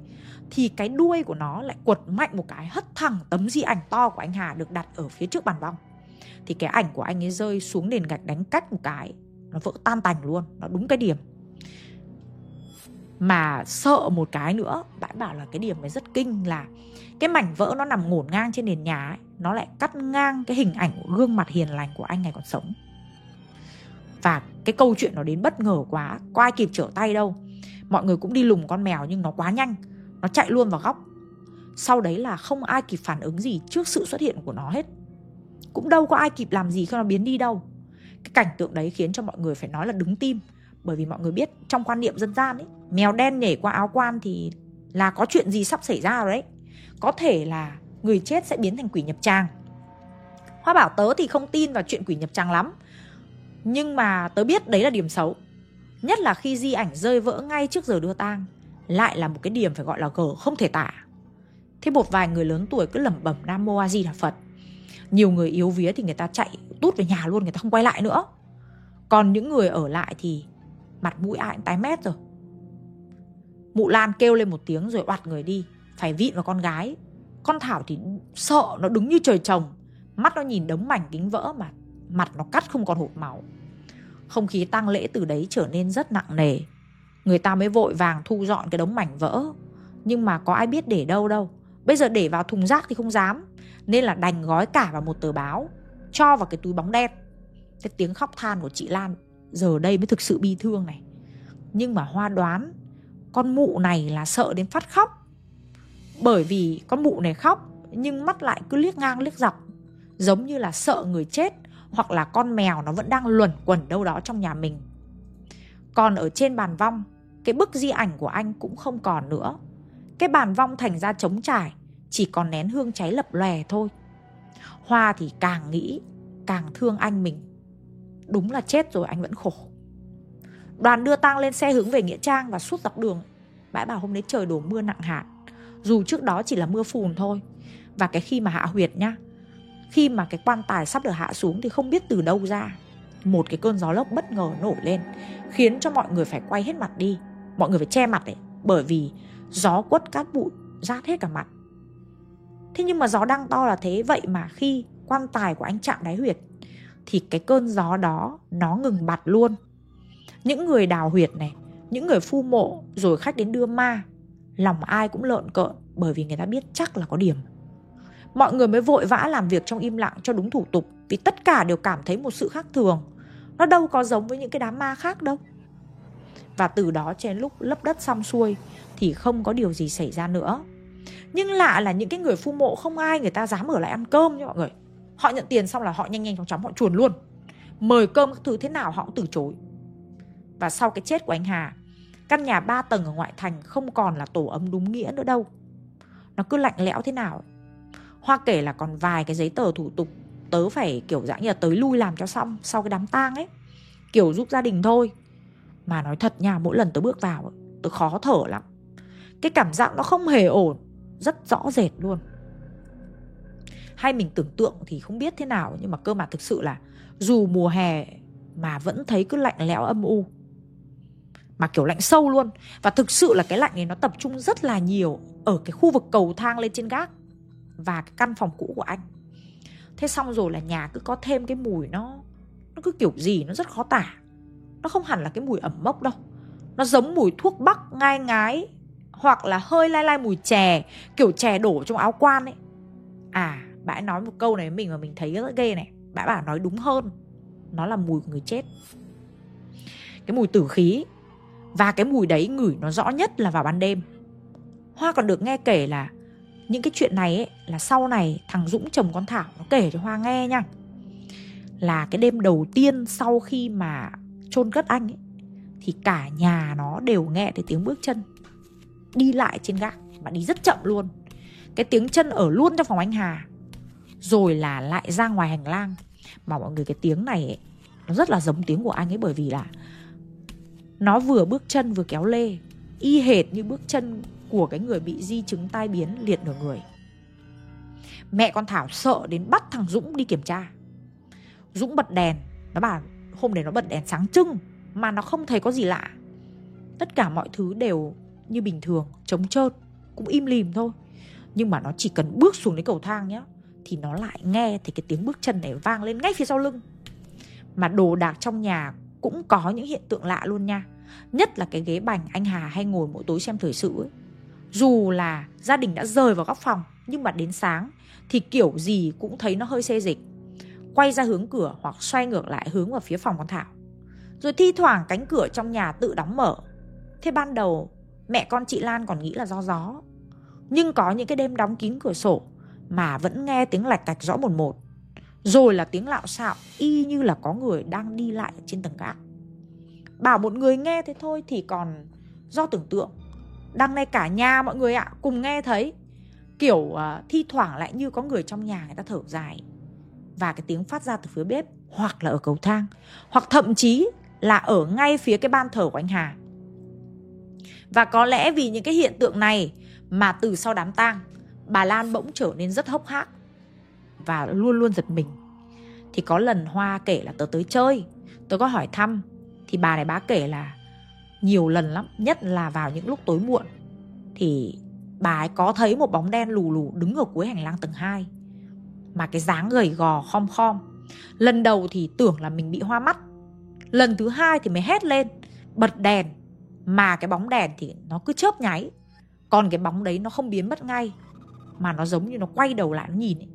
thì cái đuôi của nó lại quật mạnh một cái hất thẳng tấm di ảnh to của anh Hà được đặt ở phía trước bàn vong. Thì cái ảnh của anh ấy rơi xuống nền gạch đánh cách một cái nó vỡ tan tành luôn nó đúng cái điểm. Mà sợ một cái nữa bạn bảo là cái điểm này rất kinh là cái mảnh vỡ nó nằm ngổn ngang trên nền nhà ấy, nó lại cắt ngang cái hình ảnh của gương mặt hiền lành của anh này còn sống. Và cái câu chuyện nó đến bất ngờ quá có ai kịp trở tay đâu. Mọi người cũng đi lùng con mèo nhưng nó quá nhanh nó chạy luôn vào góc. Sau đấy là không ai kịp phản ứng gì trước sự xuất hiện của nó hết. Cũng đâu có ai kịp làm gì khi nó biến đi đâu. Cái cảnh tượng đấy khiến cho mọi người phải nói là đứng tim. Bởi vì mọi người biết trong quan niệm dân gian ấy, mèo đen nhảy qua áo quan thì là có chuyện gì sắp xảy ra rồi đấy. Có thể là người chết sẽ biến thành quỷ nhập tràng. Hoa bảo tớ thì không tin vào chuyện quỷ nhập tràng lắm. Nhưng mà tớ biết đấy là điểm xấu. Nhất là khi di ảnh rơi vỡ ngay trước giờ đưa tang. Lại là một cái điểm phải gọi là gở không thể tả. Thế một vài người lớn tuổi cứ lẩm bẩm Nam Mô A Di Đà Phật. Nhiều người yếu vía thì người ta chạy tút về nhà luôn, Người ta không quay lại nữa. Còn những người ở lại thì Mặt mũi ai cũng tái mét rồi. Mụ Lan kêu lên một tiếng rồi oặt người đi, Phải vịn vào con gái. Con Thảo thì sợ nó đứng như trời trồng, Mắt nó nhìn đống mảnh kính vỡ mà Mặt nó cắt không còn hột máu. Không khí tang lễ từ đấy trở nên rất nặng nề. Người ta mới vội vàng thu dọn cái đống mảnh vỡ. Nhưng mà có ai biết để đâu đâu. Bây giờ để vào thùng rác thì không dám. Nên là đành gói cả vào một tờ báo, Cho vào cái túi bóng đen. Cái tiếng khóc than của chị Lan Giờ đây mới thực sự bi thương này. Nhưng mà Hoa đoán Con mụ này là sợ đến phát khóc. Bởi vì con mụ này khóc, Nhưng mắt lại cứ liếc ngang liếc dọc. Giống như là sợ người chết, Hoặc là con mèo nó vẫn đang luẩn quẩn đâu đó trong nhà mình. Còn ở trên bàn vong cái bức di ảnh của anh cũng không còn nữa. Cái bàn vong thành ra trống trải, Chỉ còn nén hương cháy lập lòe thôi. Hoa thì càng nghĩ, Càng thương anh mình. Đúng là chết rồi, anh vẫn khổ. Đoàn đưa tang lên xe hướng về Nghĩa Trang Và suốt dọc đường. Bãi bảo hôm đấy trời đổ mưa nặng hạt. Dù trước đó chỉ là mưa phùn thôi. Và cái khi mà hạ huyệt nhá, Khi mà cái quan tài sắp được hạ xuống Thì không biết từ đâu ra, Một cái cơn gió lốc bất ngờ nổi lên, Khiến cho mọi người phải quay hết mặt đi. Mọi người phải che mặt đấy Bởi vì gió quất cát bụi rát hết cả mặt. Thế nhưng mà gió đang to là thế, Vậy mà khi quan tài của anh chạm đáy huyệt Thì cái cơn gió đó Nó ngừng bặt luôn. Những người đào huyệt này, Những người phu mộ, Rồi khách đến đưa ma, Lòng ai cũng lợn cợn Bởi vì người ta biết chắc là có điểm. Mọi người mới vội vã làm việc trong im lặng cho đúng thủ tục Vì tất cả đều cảm thấy một sự khác thường. Nó đâu có giống với những cái đám ma khác đâu. Và từ đó trên lúc lấp đất xong xuôi Thì không có điều gì xảy ra nữa. Nhưng lạ là những cái người phu mộ không ai người ta dám ở lại ăn cơm nha mọi người. Họ nhận tiền xong là họ nhanh nhanh chóng chóng họ chuồn luôn. Mời cơm các thứ thế nào họ cũng từ chối. Và sau cái chết của anh Hà, Căn nhà ba tầng ở ngoại thành không còn là tổ ấm đúng nghĩa nữa đâu. Nó cứ lạnh lẽo thế nào Hoa kể là còn vài cái giấy tờ thủ tục, Tớ phải kiểu dạng như là tới lui làm cho xong Sau cái đám tang ấy. Kiểu giúp gia đình thôi. Mà nói thật nha, mỗi lần tớ bước vào Tớ khó thở lắm. Cái cảm giác nó không hề ổn, Rất rõ rệt luôn. Hay mình tưởng tượng thì không biết thế nào, nhưng mà cơ mà thực sự là dù mùa hè mà vẫn thấy cứ lạnh lẽo âm u. Mà kiểu lạnh sâu luôn. Và thực sự là cái lạnh này nó tập trung rất là nhiều ở cái khu vực cầu thang lên trên gác và cái căn phòng cũ của anh. Thế xong rồi là nhà cứ có thêm cái mùi nó nó cứ kiểu gì nó rất khó tả nó không hẳn là cái mùi ẩm mốc đâu. Nó giống mùi thuốc bắc ngai ngái hoặc là hơi lai lai mùi chè kiểu chè đổ trong áo quan ấy. À bà ấy nói một câu này với mình mà mình thấy rất ghê này. Bà bảo nói đúng hơn. Nó là mùi của người chết. Cái mùi tử khí. Và cái mùi đấy ngửi nó rõ nhất là vào ban đêm. Hoa còn được nghe kể là những cái chuyện này ấy, là sau này thằng dũng chồng con thảo nó kể cho hoa nghe nha. Là cái đêm đầu tiên sau khi mà chôn cất anh ấy, thì cả nhà nó đều nghe thấy tiếng bước chân đi lại trên gác mà đi rất chậm luôn. Cái tiếng chân ở luôn trong phòng anh Hà. Rồi là lại ra ngoài hành lang. Mà mọi người cái tiếng này ấy, nó rất là giống tiếng của anh ấy bởi vì là nó vừa bước chân vừa kéo lê y hệt như bước chân của cái người bị di chứng tai biến liệt nửa người. Mẹ con thảo sợ đến bắt thằng dũng đi kiểm tra. Dũng bật đèn nó bảo hôm đấy nó bật đèn sáng trưng, mà nó không thấy có gì lạ. Tất cả mọi thứ đều như bình thường, trống trơn, cũng im lìm thôi. Nhưng mà nó chỉ cần bước xuống đến cầu thang nhá, thì nó lại nghe thấy cái tiếng bước chân này vang lên ngay phía sau lưng. Mà đồ đạc trong nhà cũng có những hiện tượng lạ luôn nha. Nhất là cái ghế bành anh Hà hay ngồi mỗi tối xem thời sự ấy. dù là gia đình đã rời vào góc phòng, nhưng mà đến sáng thì kiểu gì cũng thấy nó hơi xê dịch quay ra hướng cửa hoặc xoay ngược lại hướng vào phía phòng con Thảo rồi thi thoảng cánh cửa trong nhà tự đóng mở thế ban đầu mẹ con chị Lan còn nghĩ là do gió nhưng có những cái đêm đóng kín cửa sổ mà vẫn nghe tiếng lạch cạch rõ một một. Rồi là tiếng lạo xạo y như là có người đang đi lại trên tầng gác. Bảo một người nghe thế thôi thì còn do tưởng tượng. Đằng này cả nhà mọi người ạ cùng nghe thấy. Kiểu uh, thi thoảng lại như có người trong nhà người ta thở dài. Và cái tiếng phát ra từ phía bếp hoặc là ở cầu thang hoặc thậm chí là ở ngay phía cái ban thờ của anh Hà. Và có lẽ vì những cái hiện tượng này mà từ sau đám tang, bà Lan bỗng trở nên rất hốc hác và luôn luôn giật mình. Thì có lần Hoa kể là tớ tới chơi, tớ có hỏi thăm thì bà này bá kể là nhiều lần lắm, nhất là vào những lúc tối muộn thì bà ấy có thấy một bóng đen lù lù đứng ở cuối hành lang tầng 2 mà cái dáng gầy gò khom khom. Lần đầu thì tưởng là mình bị hoa mắt. Lần thứ hai thì mới hét lên, bật đèn mà cái bóng đèn thì nó cứ chớp nháy. Còn cái bóng đấy nó không biến mất ngay mà nó giống như nó quay đầu lại nó nhìn ấy.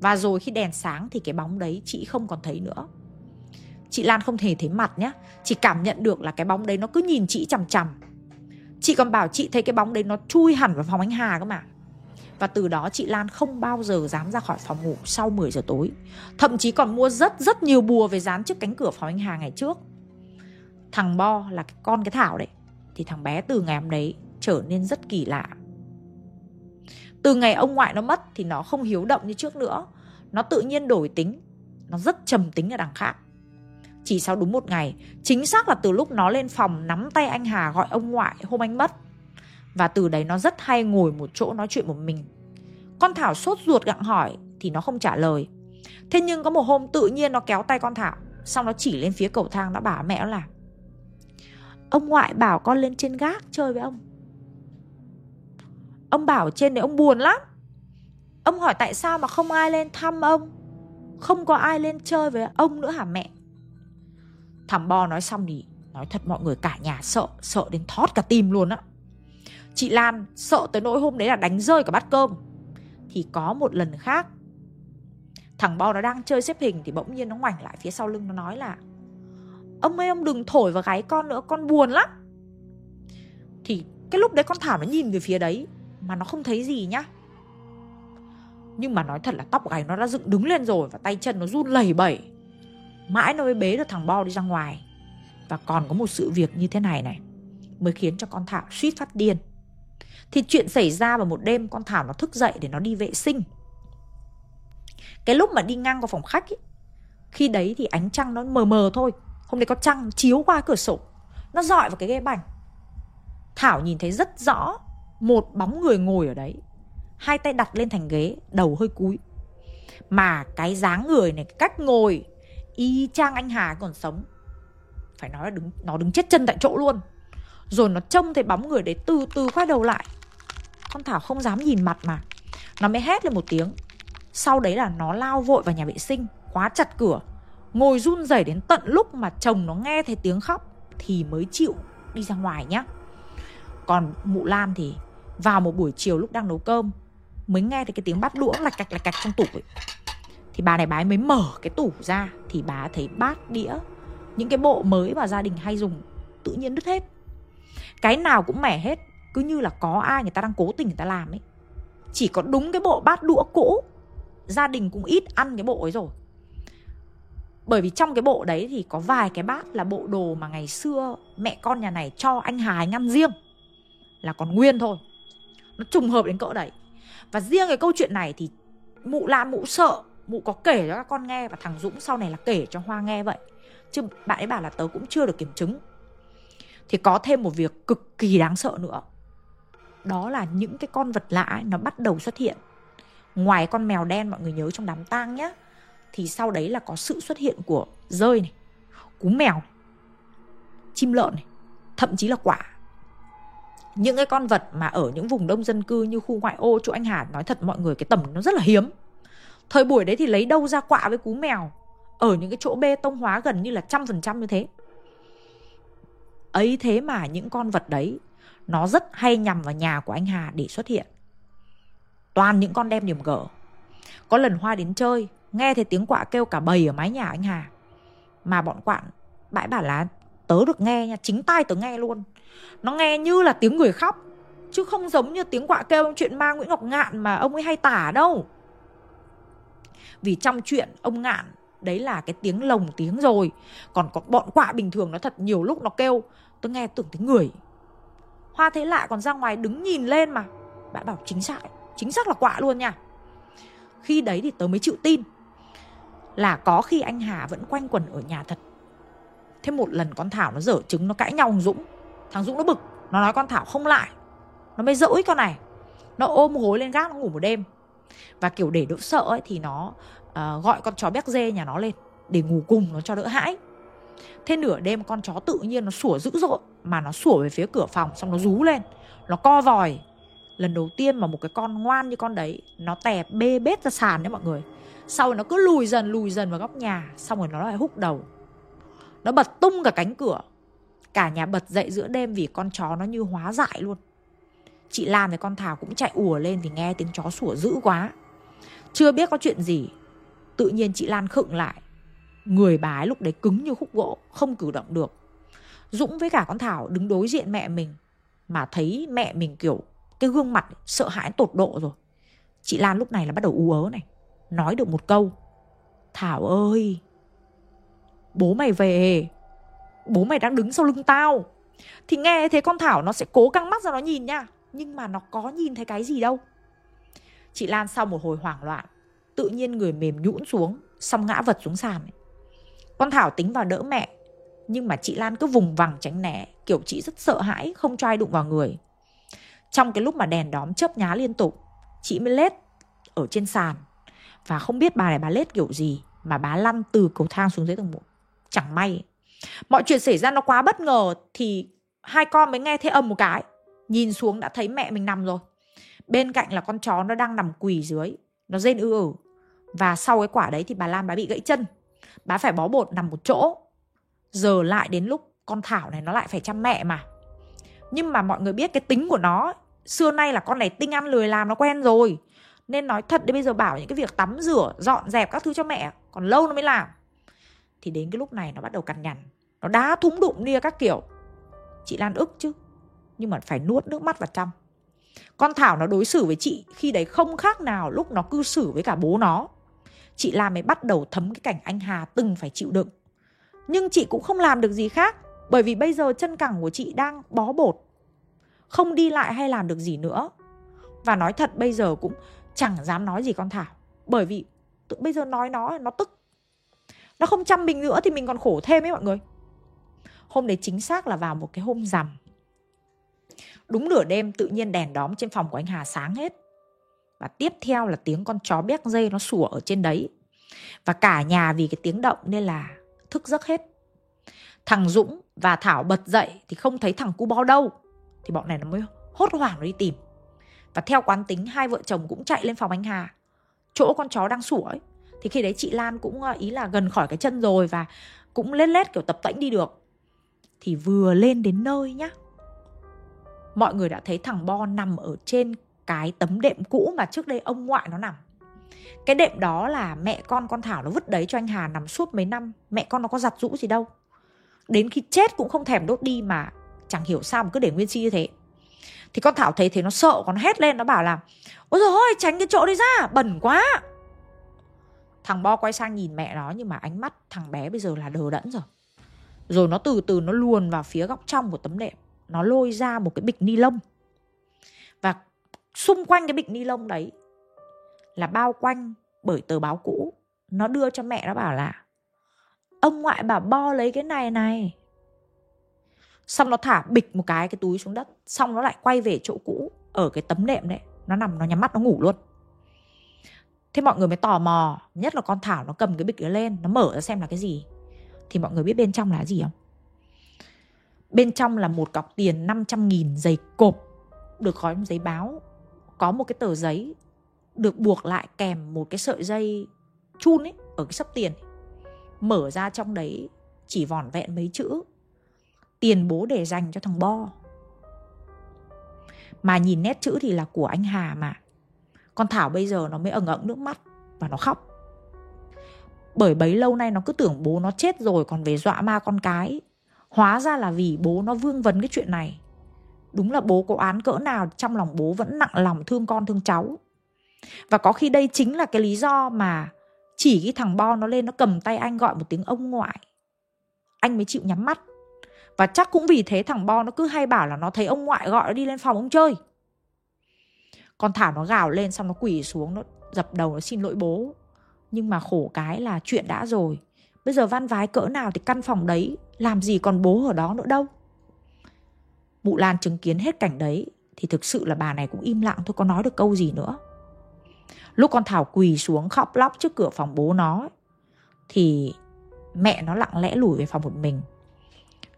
Và rồi khi đèn sáng thì cái bóng đấy chị không còn thấy nữa. Chị Lan không thể thấy mặt nhé Chị cảm nhận được là cái bóng đấy nó cứ nhìn chị chằm chằm Chị còn bảo chị thấy cái bóng đấy nó chui hẳn vào phòng anh Hà cơ mà và từ đó chị Lan không bao giờ dám ra khỏi phòng ngủ sau 10 giờ tối. Thậm chí còn mua rất rất nhiều bùa về dán trước cánh cửa phòng anh Hà ngày trước. Thằng Bo là cái con cái Thảo đấy. Thì thằng bé từ ngày hôm đấy trở nên rất kỳ lạ. Từ ngày ông ngoại nó mất thì nó không hiếu động như trước nữa. Nó tự nhiên đổi tính. Nó rất trầm tính ở đằng khác. Chỉ sau đúng một ngày, Chính xác là từ lúc nó lên phòng nắm tay anh Hà gọi ông ngoại hôm anh mất. Và từ đấy nó rất hay ngồi một chỗ nói chuyện một mình. Con Thảo sốt ruột gặng hỏi Thì nó không trả lời. Thế nhưng có một hôm tự nhiên nó kéo tay con Thảo Xong nó chỉ lên phía cầu thang Nó bảo mẹ là Ông ngoại bảo con lên trên gác chơi với ông. Ông bảo trên đấy ông buồn lắm. Ông hỏi tại sao mà không ai lên thăm ông? Không có ai lên chơi với ông nữa hả mẹ? Thằng Bo nói xong thì nói thật mọi người cả nhà sợ, sợ đến thót cả tim luôn á. Chị Lan sợ tới nỗi hôm đấy là đánh rơi cả bát cơm. Thì có một lần khác, thằng Bo nó đang chơi xếp hình thì bỗng nhiên nó ngoảnh lại phía sau lưng nó nói là Ông ơi ông đừng thổi vào gáy con nữa, con buồn lắm. Thì cái lúc đấy con Thảo nó nhìn về phía đấy mà nó không thấy gì nhá. Nhưng mà nói thật là tóc gáy nó đã dựng đứng lên rồi và tay chân nó run lẩy bẩy Mãi nó mới bế được thằng Bo đi ra ngoài Và còn có một sự việc như thế này này Mới khiến cho con Thảo suýt phát điên thì chuyện xảy ra vào một đêm Con Thảo nó thức dậy để nó đi vệ sinh. Cái lúc mà đi ngang qua phòng khách ấy, Khi đấy thì ánh trăng nó mờ mờ thôi. Hôm nay có trăng chiếu qua cửa sổ. Nó dọi vào cái ghế bành. Thảo nhìn thấy rất rõ Một bóng người ngồi ở đấy. Hai tay đặt lên thành ghế Đầu hơi cúi. Mà cái dáng người này Cái cách ngồi y chang anh Hà còn sống. Phải nói là đứng nó đứng chết chân tại chỗ luôn rồi nó trông thấy bóng người đấy từ từ quay đầu lại. Con thảo không dám nhìn mặt mà. Nó mới hét lên một tiếng. Sau đấy là nó lao vội vào nhà vệ sinh, khóa chặt cửa, ngồi run rẩy đến tận lúc mà chồng nó nghe thấy tiếng khóc thì mới chịu đi ra ngoài nhá. Còn mụ lam thì vào một buổi chiều lúc đang nấu cơm, mới nghe thấy cái tiếng bát đũa lạch cạch lạch cạch trong tủ ấy. Thì bà này bà ấy mới mở cái tủ ra thì bà thấy bát đĩa, những cái bộ mới mà gia đình hay dùng, tự nhiên đứt hết cái nào cũng mẻ hết. Cứ như là có ai người ta đang cố tình người ta làm ấy. Chỉ có đúng cái bộ bát đũa cũ. Gia đình cũng ít ăn cái bộ ấy rồi. Bởi vì trong cái bộ đấy thì có vài cái bát là bộ đồ mà ngày xưa mẹ con nhà này cho anh Hà anh ăn riêng. Là còn nguyên thôi. Nó trùng hợp đến cỡ đấy. Và riêng cái câu chuyện này thì mụ la mụ sợ, mụ có kể cho các con nghe và thằng Dũng sau này là kể cho Hoa nghe vậy. Chứ bạn ấy bảo là tớ cũng chưa được kiểm chứng thì có thêm một việc cực kỳ đáng sợ nữa. Đó là những cái con vật lạ ấy, nó bắt đầu xuất hiện. Ngoài con mèo đen mọi người nhớ trong đám tang nhá thì sau đấy là có sự xuất hiện của rơi này cú mèo chim lợn này thậm chí là quả. Những cái con vật mà ở những vùng đông dân cư như khu ngoại ô chỗ anh Hà nói thật mọi người cái tầm nó rất là hiếm. Thời buổi đấy thì lấy đâu ra quạ với cú mèo? Ở những cái chỗ bê tông hóa gần như là trăm phần trăm như thế ấy thế mà những con vật đấy, Nó rất hay nhằm vào nhà của anh Hà để xuất hiện. Toàn những con đem điểm gở. Có lần Hoa đến chơi, Nghe thấy tiếng quạ kêu cả bầy ở mái nhà anh Hà. Mà bọn quạn Bãi bảo là tớ được nghe nha, Chính tai tớ nghe luôn. Nó nghe như là tiếng người khóc, Chứ không giống như tiếng quạ kêu chuyện ma Nguyễn Ngọc Ngạn Mà ông ấy hay tả đâu. Vì trong chuyện ông ngạn, đấy là cái tiếng lồng tiếng rồi. Còn có bọn quạ bình thường nó thật nhiều lúc nó kêu tôi nghe tưởng tiếng người hoa thế lạ còn ra ngoài đứng nhìn lên mà bạn bảo chính xác chính xác là quạ luôn nha khi đấy thì tớ mới chịu tin là có khi anh Hà vẫn quanh quẩn ở nhà thật. Thế một lần con Thảo nó dở trứng nó cãi nhau thằng Dũng. Thằng Dũng nó bực, nó nói con Thảo không lại. Nó mới dỗi con này. Nó ôm hối lên gác nó ngủ một đêm. Và kiểu để đỡ sợ ấy thì nó uh, gọi con chó béc dê nhà nó lên để ngủ cùng nó cho đỡ hãi. Thế nửa đêm con chó tự nhiên nó sủa dữ dội, mà nó sủa về phía cửa phòng xong nó rú lên. Nó co vòi. Lần đầu tiên mà một cái con ngoan như con đấy, nó tè bê bết ra sàn đấy mọi người. Sau rồi nó cứ lùi dần lùi dần vào góc nhà, Xong rồi nó lại húc đầu Nó bật tung cả cánh cửa Cả nhà bật dậy giữa đêm vì con chó nó như hóa dại luôn Chị Lan với con Thảo cũng chạy ùa lên vì nghe tiếng chó sủa dữ quá Chưa biết có chuyện gì, Tự nhiên chị Lan khựng lại Người bái lúc đấy cứng như khúc gỗ, Không cử động được. Dũng với cả con Thảo đứng đối diện mẹ mình, Mà thấy mẹ mình kiểu Cái gương mặt sợ hãi tột độ rồi. Chị Lan lúc này là bắt đầu ú ớ này, nói được một câu. Thảo ơi, Bố mày về, Bố mày đang đứng sau lưng tao. Thì nghe thế con Thảo nó sẽ cố căng mắt ra nó nhìn nha, Nhưng mà nó có nhìn thấy cái gì đâu. Chị Lan sau một hồi hoảng loạn, Tự nhiên người mềm nhũn xuống, Xong ngã vật xuống sàn con Thảo tính vào đỡ mẹ. Nhưng mà chị Lan cứ vùng vằng tránh né, Kiểu chị rất sợ hãi, không cho ai đụng vào người. Trong cái lúc mà đèn đóm chớp nhá liên tục, Chị mới lết ở trên sàn. Và không biết bà này bà lết kiểu gì, Mà bà lăn từ cầu thang xuống dưới tầng 1 Chẳng may, Mọi chuyện xảy ra nó quá bất ngờ Thì hai con mới nghe thấy âm một cái. Nhìn xuống đã thấy mẹ mình nằm rồi. Bên cạnh là con chó nó đang nằm quỳ dưới, Nó rên ư ử. Và sau cái quả đấy thì bà Lan bà bị gãy chân. Bà phải bó bột nằm một chỗ. Giờ lại đến lúc con Thảo này nó lại phải chăm mẹ mà. Nhưng mà mọi người biết cái tính của nó, Xưa nay là con này tinh ăn lười làm nó quen rồi. Nên nói thật đấy, bây giờ bảo những cái việc tắm rửa, dọn dẹp các thứ cho mẹ, còn lâu nó mới làm. Thì đến cái lúc này nó bắt đầu cằn nhằn. Nó đá thúng đụng nia các kiểu. Chị lan ức chứ. Nhưng mà phải nuốt nước mắt vào trong con thảo nó đối xử với chị khi đấy không khác nào lúc nó cư xử với cả bố nó chị Lam mới bắt đầu thấm cái cảnh anh hà từng phải chịu đựng. Nhưng chị cũng không làm được gì khác, bởi vì bây giờ chân cẳng của chị đang bó bột. Không đi lại hay làm được gì nữa. Và nói thật, bây giờ cũng chẳng dám nói gì con Thảo, bởi vì tự bây giờ nói nó nó tức. Nó không chăm mình nữa thì mình còn khổ thêm ấy mọi người. Hôm đấy chính xác là vào một cái hôm rằm. Đúng nửa đêm tự nhiên đèn đóm trên phòng của anh Hà sáng hết và tiếp theo là tiếng con chó béc dây nó sủa ở trên đấy. Và cả nhà vì cái tiếng động nên là thức giấc hết. Thằng Dũng và Thảo bật dậy thì không thấy thằng cu bo đâu. Thì bọn này nó mới hốt hoảng nó đi tìm. Và theo quán tính, hai vợ chồng cũng chạy lên phòng anh Hà. Chỗ con chó đang sủa ấy. Thì khi đấy chị Lan cũng ờ, ý là gần khỏi cái chân rồi Và cũng lết lết kiểu tập tễnh đi được. Thì vừa lên đến nơi nhá. Mọi người đã thấy thằng Bo nằm ở trên cái tấm đệm cũ mà trước đây ông ngoại nó nằm. Cái đệm đó là mẹ con con Thảo nó vứt đấy cho anh Hà nằm suốt mấy năm. Mẹ con nó có giặt rũ gì đâu. Đến khi chết cũng không thèm đốt đi mà Chẳng hiểu sao mà cứ để nguyên si như thế. Thì con Thảo thấy thế nó sợ còn hét lên, nó bảo là, Ôi trời ôi tránh cái chỗ đấy ra, bẩn quá. Thằng Bo quay sang nhìn mẹ nó Nhưng mà ánh mắt thằng bé bây giờ là đờ đẫn rồi. Rồi nó từ từ nó luồn vào phía góc trong của tấm đệm. Nó lôi ra một cái bịch ni lông xung quanh cái bịch ni lông đấy Là bao quanh bởi tờ báo cũ. Nó đưa cho mẹ, nó bảo là, Ông ngoại bảo Bo lấy cái này này. Xong nó thả bịch một cái cái túi xuống đất, Xong nó lại quay về chỗ cũ, Ở cái tấm nệm đấy. Nó nằm, nó nhắm mắt, nó ngủ luôn. Thế mọi người mới tò mò, Nhất là con Thảo nó cầm cái bịch đó lên, Nó mở ra xem là cái gì. Thì mọi người biết bên trong là cái gì không? Bên trong là một cọc tiền 500 nghìn giày cộp, Được gói trong giấy báo. Có một cái tờ giấy Được buộc lại kèm một cái sợi dây Chun ấy Ở cái sấp tiền Mở ra trong đấy Chỉ vỏn vẹn mấy chữ, tiền bố để dành cho thằng Bo. Mà nhìn nét chữ thì là của anh Hà mà. Con Thảo bây giờ nó mới ẩn ẩn nước mắt và nó khóc. Bởi bấy lâu nay nó cứ tưởng bố nó chết rồi còn về dọa ma con cái. Hóa ra là vì bố nó vương vấn cái chuyện này. Đúng là bố có án cỡ nào, trong lòng bố vẫn nặng lòng thương con thương cháu. Và có khi đây chính là cái lý do mà chỉ cái thằng Bo nó lên, nó cầm tay anh gọi một tiếng ông ngoại. Anh mới chịu nhắm mắt. Và chắc cũng vì thế thằng Bo nó cứ hay bảo là nó thấy ông ngoại gọi nó đi lên phòng ông chơi Con Thảo nó gào lên xong nó quỳ xuống, Nó dập đầu nó xin lỗi bố nhưng mà khổ cái là chuyện đã rồi bây giờ van vái cỡ nào thì căn phòng đấy, làm gì còn bố ở đó nữa đâu mụ lan chứng kiến hết cảnh đấy, thì thực sự là bà này cũng im lặng thôi, có nói được câu gì nữa. Lúc con thảo quỳ xuống khóc lóc trước cửa phòng bố nó thì mẹ nó lặng lẽ lùi về phòng một mình.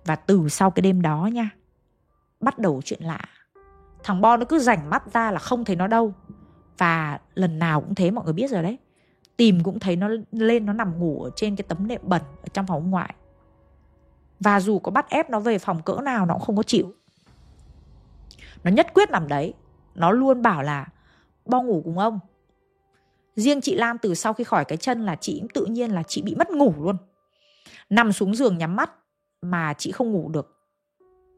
Và từ sau cái đêm đó nha, bắt đầu chuyện lạ. Thằng bo nó cứ rảnh mắt ra là không thấy nó đâu. Và lần nào cũng thế, mọi người biết rồi đấy. Tìm cũng thấy nó lên, nó nằm ngủ ở trên cái tấm nệm bẩn ở trong phòng ngoại. Và dù có bắt ép nó về phòng cỡ nào, nó cũng không có chịu nó nhất quyết nằm đấy. Nó luôn bảo là, bo ngủ cùng ông. Riêng chị lan từ sau khi khỏi cái chân là chị cũng tự nhiên là chị bị mất ngủ luôn. Nằm xuống giường nhắm mắt mà chị không ngủ được.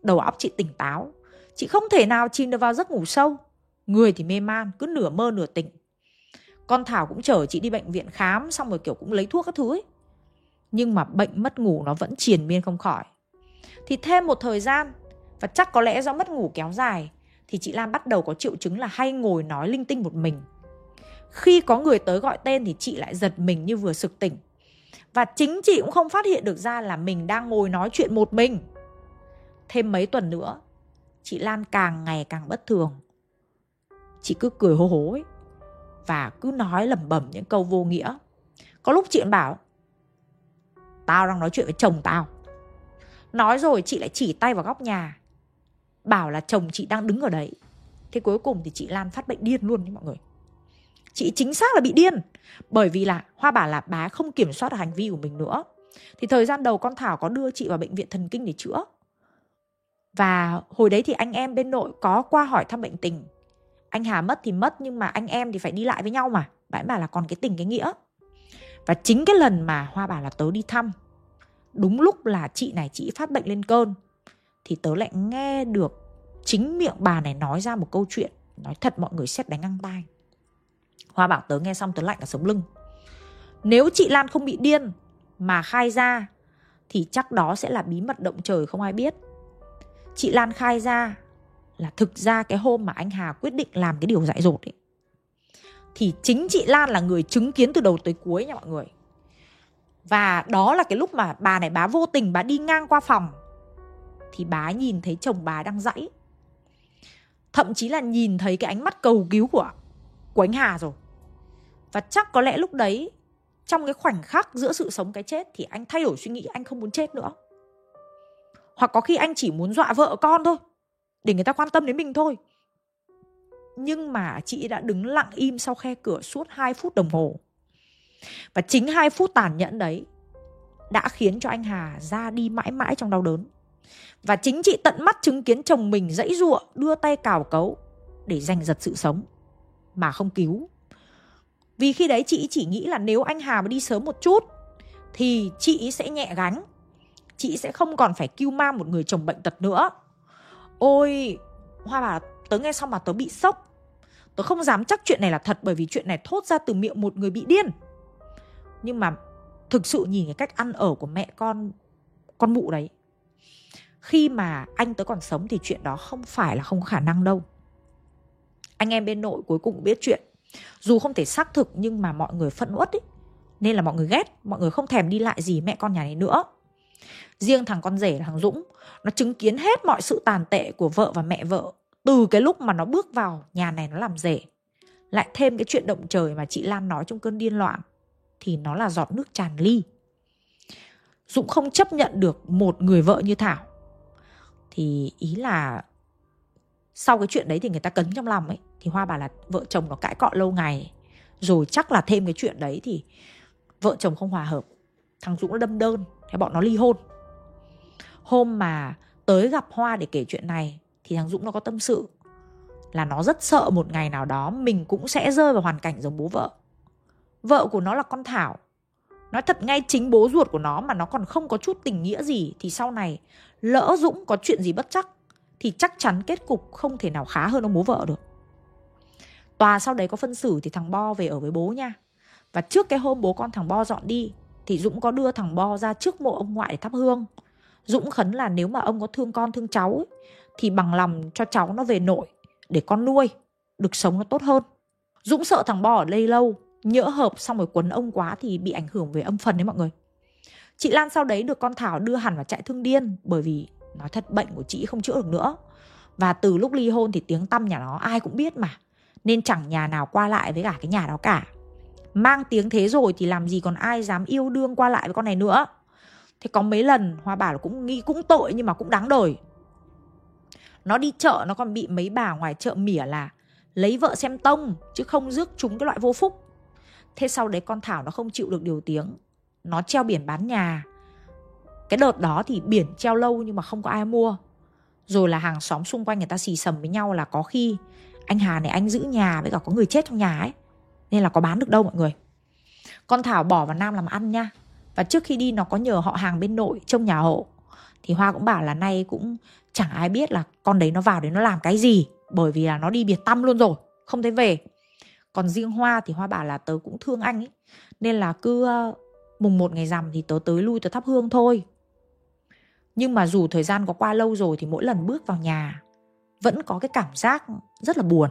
Đầu óc chị tỉnh táo. Chị không thể nào chìm được vào giấc ngủ sâu. Người thì mê man, cứ nửa mơ nửa tỉnh. Con thảo cũng chở chị đi bệnh viện khám, xong rồi kiểu cũng lấy thuốc các thứ ấy. Nhưng mà bệnh mất ngủ nó vẫn triền miên không khỏi. Thì thêm một thời gian, và chắc có lẽ do mất ngủ kéo dài thì chị Lan bắt đầu có triệu chứng là hay ngồi nói linh tinh một mình. Khi có người tới gọi tên thì chị lại giật mình như vừa sực tỉnh. Và chính chị cũng không phát hiện được ra là mình đang ngồi nói chuyện một mình. Thêm mấy tuần nữa, chị Lan càng ngày càng bất thường. Chị cứ cười hô hố ấy và cứ nói lẩm bẩm những câu vô nghĩa. Có lúc chị bảo Tao đang nói chuyện với chồng tao Nói rồi chị lại chỉ tay vào góc nhà Bảo là chồng chị đang đứng ở đấy. Thế cuối cùng thì chị Lan phát bệnh điên luôn đấy mọi người. Chị chính xác là bị điên, Bởi vì là Hoa bảo là bà không kiểm soát được hành vi của mình nữa. Thì thời gian đầu con Thảo có đưa chị vào bệnh viện thần kinh để chữa. Và hồi đấy thì anh em bên nội có qua hỏi thăm bệnh tình. Anh Hà mất thì mất, nhưng mà anh em thì phải đi lại với nhau mà. Bạn bảo là còn cái tình cái nghĩa. Và chính cái lần mà Hoa bảo là tớ đi thăm, Đúng lúc là chị này, chị phát bệnh lên cơn thì tớ lại nghe được chính miệng bà này nói ra một câu chuyện, nói thật mọi người xét đánh ngang tai. Hoa bảo tớ nghe xong tớ lạnh cả sống lưng. Nếu chị lan không bị điên mà khai ra, thì chắc đó sẽ là bí mật động trời không ai biết. Chị lan khai ra là thực ra cái hôm mà anh hà quyết định làm cái điều dại dột ấy, thì chính chị lan là người chứng kiến từ đầu tới cuối nha mọi người. Và đó là cái lúc mà bà này bá vô tình bà đi ngang qua phòng thì bà nhìn thấy chồng bà đang dãy. Thậm chí là nhìn thấy cái ánh mắt cầu cứu của của anh Hà rồi. Và chắc có lẽ lúc đấy, trong cái khoảnh khắc giữa sự sống cái chết thì anh thay đổi suy nghĩ, anh không muốn chết nữa. Hoặc có khi anh chỉ muốn dọa vợ con thôi, để người ta quan tâm đến mình thôi. Nhưng mà chị đã đứng lặng im sau khe cửa suốt 2 phút đồng hồ. Và chính 2 phút tàn nhẫn đấy đã khiến cho anh Hà ra đi mãi mãi trong đau đớn và chính chị tận mắt chứng kiến chồng mình dãy ruộng đưa tay cào cấu để giành giật sự sống mà không cứu. Vì khi đấy chị chỉ nghĩ là nếu anh Hà mà đi sớm một chút thì chị sẽ nhẹ gánh. Chị sẽ không còn phải cứu mang một người chồng bệnh tật nữa. Ôi, Hoa bảo tớ nghe xong mà tớ bị sốc. Tớ không dám chắc chuyện này là thật bởi vì chuyện này thốt ra từ miệng một người bị điên. Nhưng mà thực sự nhìn cái cách ăn ở của mẹ con con mụ đấy khi mà anh tớ còn sống thì chuyện đó không phải là không khả năng đâu. Anh em bên nội cuối cùng biết chuyện. Dù không thể xác thực nhưng mà mọi người phẫn uất ấy nên là mọi người ghét, mọi người không thèm đi lại gì mẹ con nhà này nữa. Riêng thằng con rể là thằng dũng, nó chứng kiến hết mọi sự tàn tệ của vợ và mẹ vợ từ cái lúc mà nó bước vào nhà này nó làm rể. Lại thêm cái chuyện động trời mà chị lan nói trong cơn điên loạn, thì nó là giọt nước tràn ly. Dũng không chấp nhận được một người vợ như thảo thì ý là sau cái chuyện đấy thì người ta cấn trong lòng ấy. Thì hoa bảo là vợ chồng nó cãi cọ lâu ngày. Rồi chắc là thêm cái chuyện đấy thì vợ chồng không hòa hợp. Thằng dũng nó đâm đơn, thế bọn nó ly hôn. Hôm mà tới gặp hoa để kể chuyện này thì thằng dũng nó có tâm sự là nó rất sợ một ngày nào đó mình cũng sẽ rơi vào hoàn cảnh giống bố vợ. Vợ của nó là con thảo nói thật ngay chính bố ruột của nó mà nó còn không có chút tình nghĩa gì thì sau này lỡ Dũng có chuyện gì bất chắc thì chắc chắn kết cục không thể nào khá hơn ông bố vợ được. Tòa sau đấy có phân xử thì thằng Bo về ở với bố nha. Và trước cái hôm bố con thằng Bo dọn đi thì Dũng có đưa thằng Bo ra trước mộ ông ngoại để thắp hương. Dũng khấn là nếu mà ông có thương con thương cháu ấy, thì bằng lòng cho cháu nó về nội để con nuôi, được sống nó tốt hơn. Dũng sợ thằng Bo ở đây lâu nhỡ hợp xong rồi quấn ông quá thì bị ảnh hưởng về âm phần đấy mọi người. Chị Lan sau đấy được con Thảo đưa hẳn vào trại thương điên bởi vì nói thật bệnh của chị không chữa được nữa. Và từ lúc ly hôn thì tiếng tăm nhà nó ai cũng biết mà, nên chẳng nhà nào qua lại với cả cái nhà đó cả. Mang tiếng thế rồi thì làm gì còn ai dám yêu đương qua lại với con này nữa. Thế có mấy lần hoa bảo là cũng nghĩ cũng tội nhưng mà cũng đáng đời. Nó đi chợ, nó còn bị mấy bà ngoài chợ mỉa là lấy vợ xem tông, chứ không rước chúng cái loại vô phúc thế sau đấy con thảo nó không chịu được điều tiếng. Nó treo biển bán nhà. Cái đợt đó thì biển treo lâu nhưng mà không có ai mua. Rồi là hàng xóm xung quanh người ta xì sầm với nhau là có khi anh Hà này anh giữ nhà với cả có người chết trong nhà ấy. Nên là có bán được đâu mọi người. Con Thảo bỏ vào Nam làm ăn nha. Và trước khi đi nó có nhờ họ hàng bên nội trong nhà hộ. Thì Hoa cũng bảo là nay cũng chẳng ai biết là con đấy nó vào đấy nó làm cái gì. Bởi vì là nó đi biệt tâm luôn rồi, không thấy về còn riêng Hoa thì Hoa bảo là tớ cũng thương anh ấy nên là cứ uh, mùng một ngày rằm thì tớ tới lui tớ thắp hương thôi. Nhưng mà dù thời gian có qua lâu rồi thì mỗi lần bước vào nhà vẫn có cái cảm giác rất là buồn.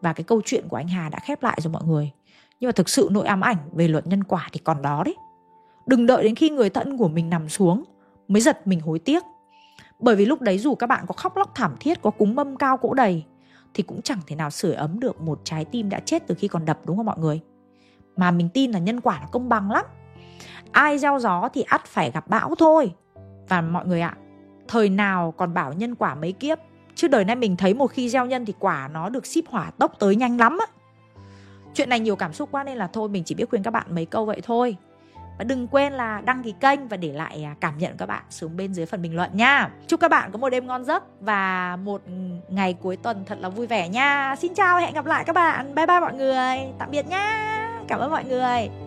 Và cái câu chuyện của anh Hà đã khép lại rồi mọi người. Nhưng mà thực sự nỗi ám ảnh về luật nhân quả thì còn đó đấy. Đừng đợi đến khi người thân của mình nằm xuống mới giật mình hối tiếc. Bởi vì lúc đấy dù các bạn có khóc lóc thảm thiết có cúng mâm cao cỗ đầy thì cũng chẳng thể nào sưởi ấm được một trái tim đã chết từ khi còn đập, đúng không mọi người? Mà mình tin là nhân quả nó công bằng lắm. Ai gieo gió thì ắt phải gặp bão thôi. Và mọi người ạ, thời nào còn bảo nhân quả mấy kiếp? Chứ đời nay mình thấy một khi gieo nhân thì quả nó được ship hỏa tốc tới nhanh lắm á. Chuyện này nhiều cảm xúc quá nên là thôi, mình chỉ biết khuyên các bạn mấy câu vậy thôi và đừng quên là đăng ký kênh và để lại à, cảm nhận các bạn xuống bên dưới phần bình luận nha. Chúc các bạn có một đêm ngon giấc và một ừ, ngày cuối tuần thật là vui vẻ nha. Xin chào hẹn gặp lại các bạn. Bye bye mọi người. Tạm biệt nha. Cảm ơn mọi người.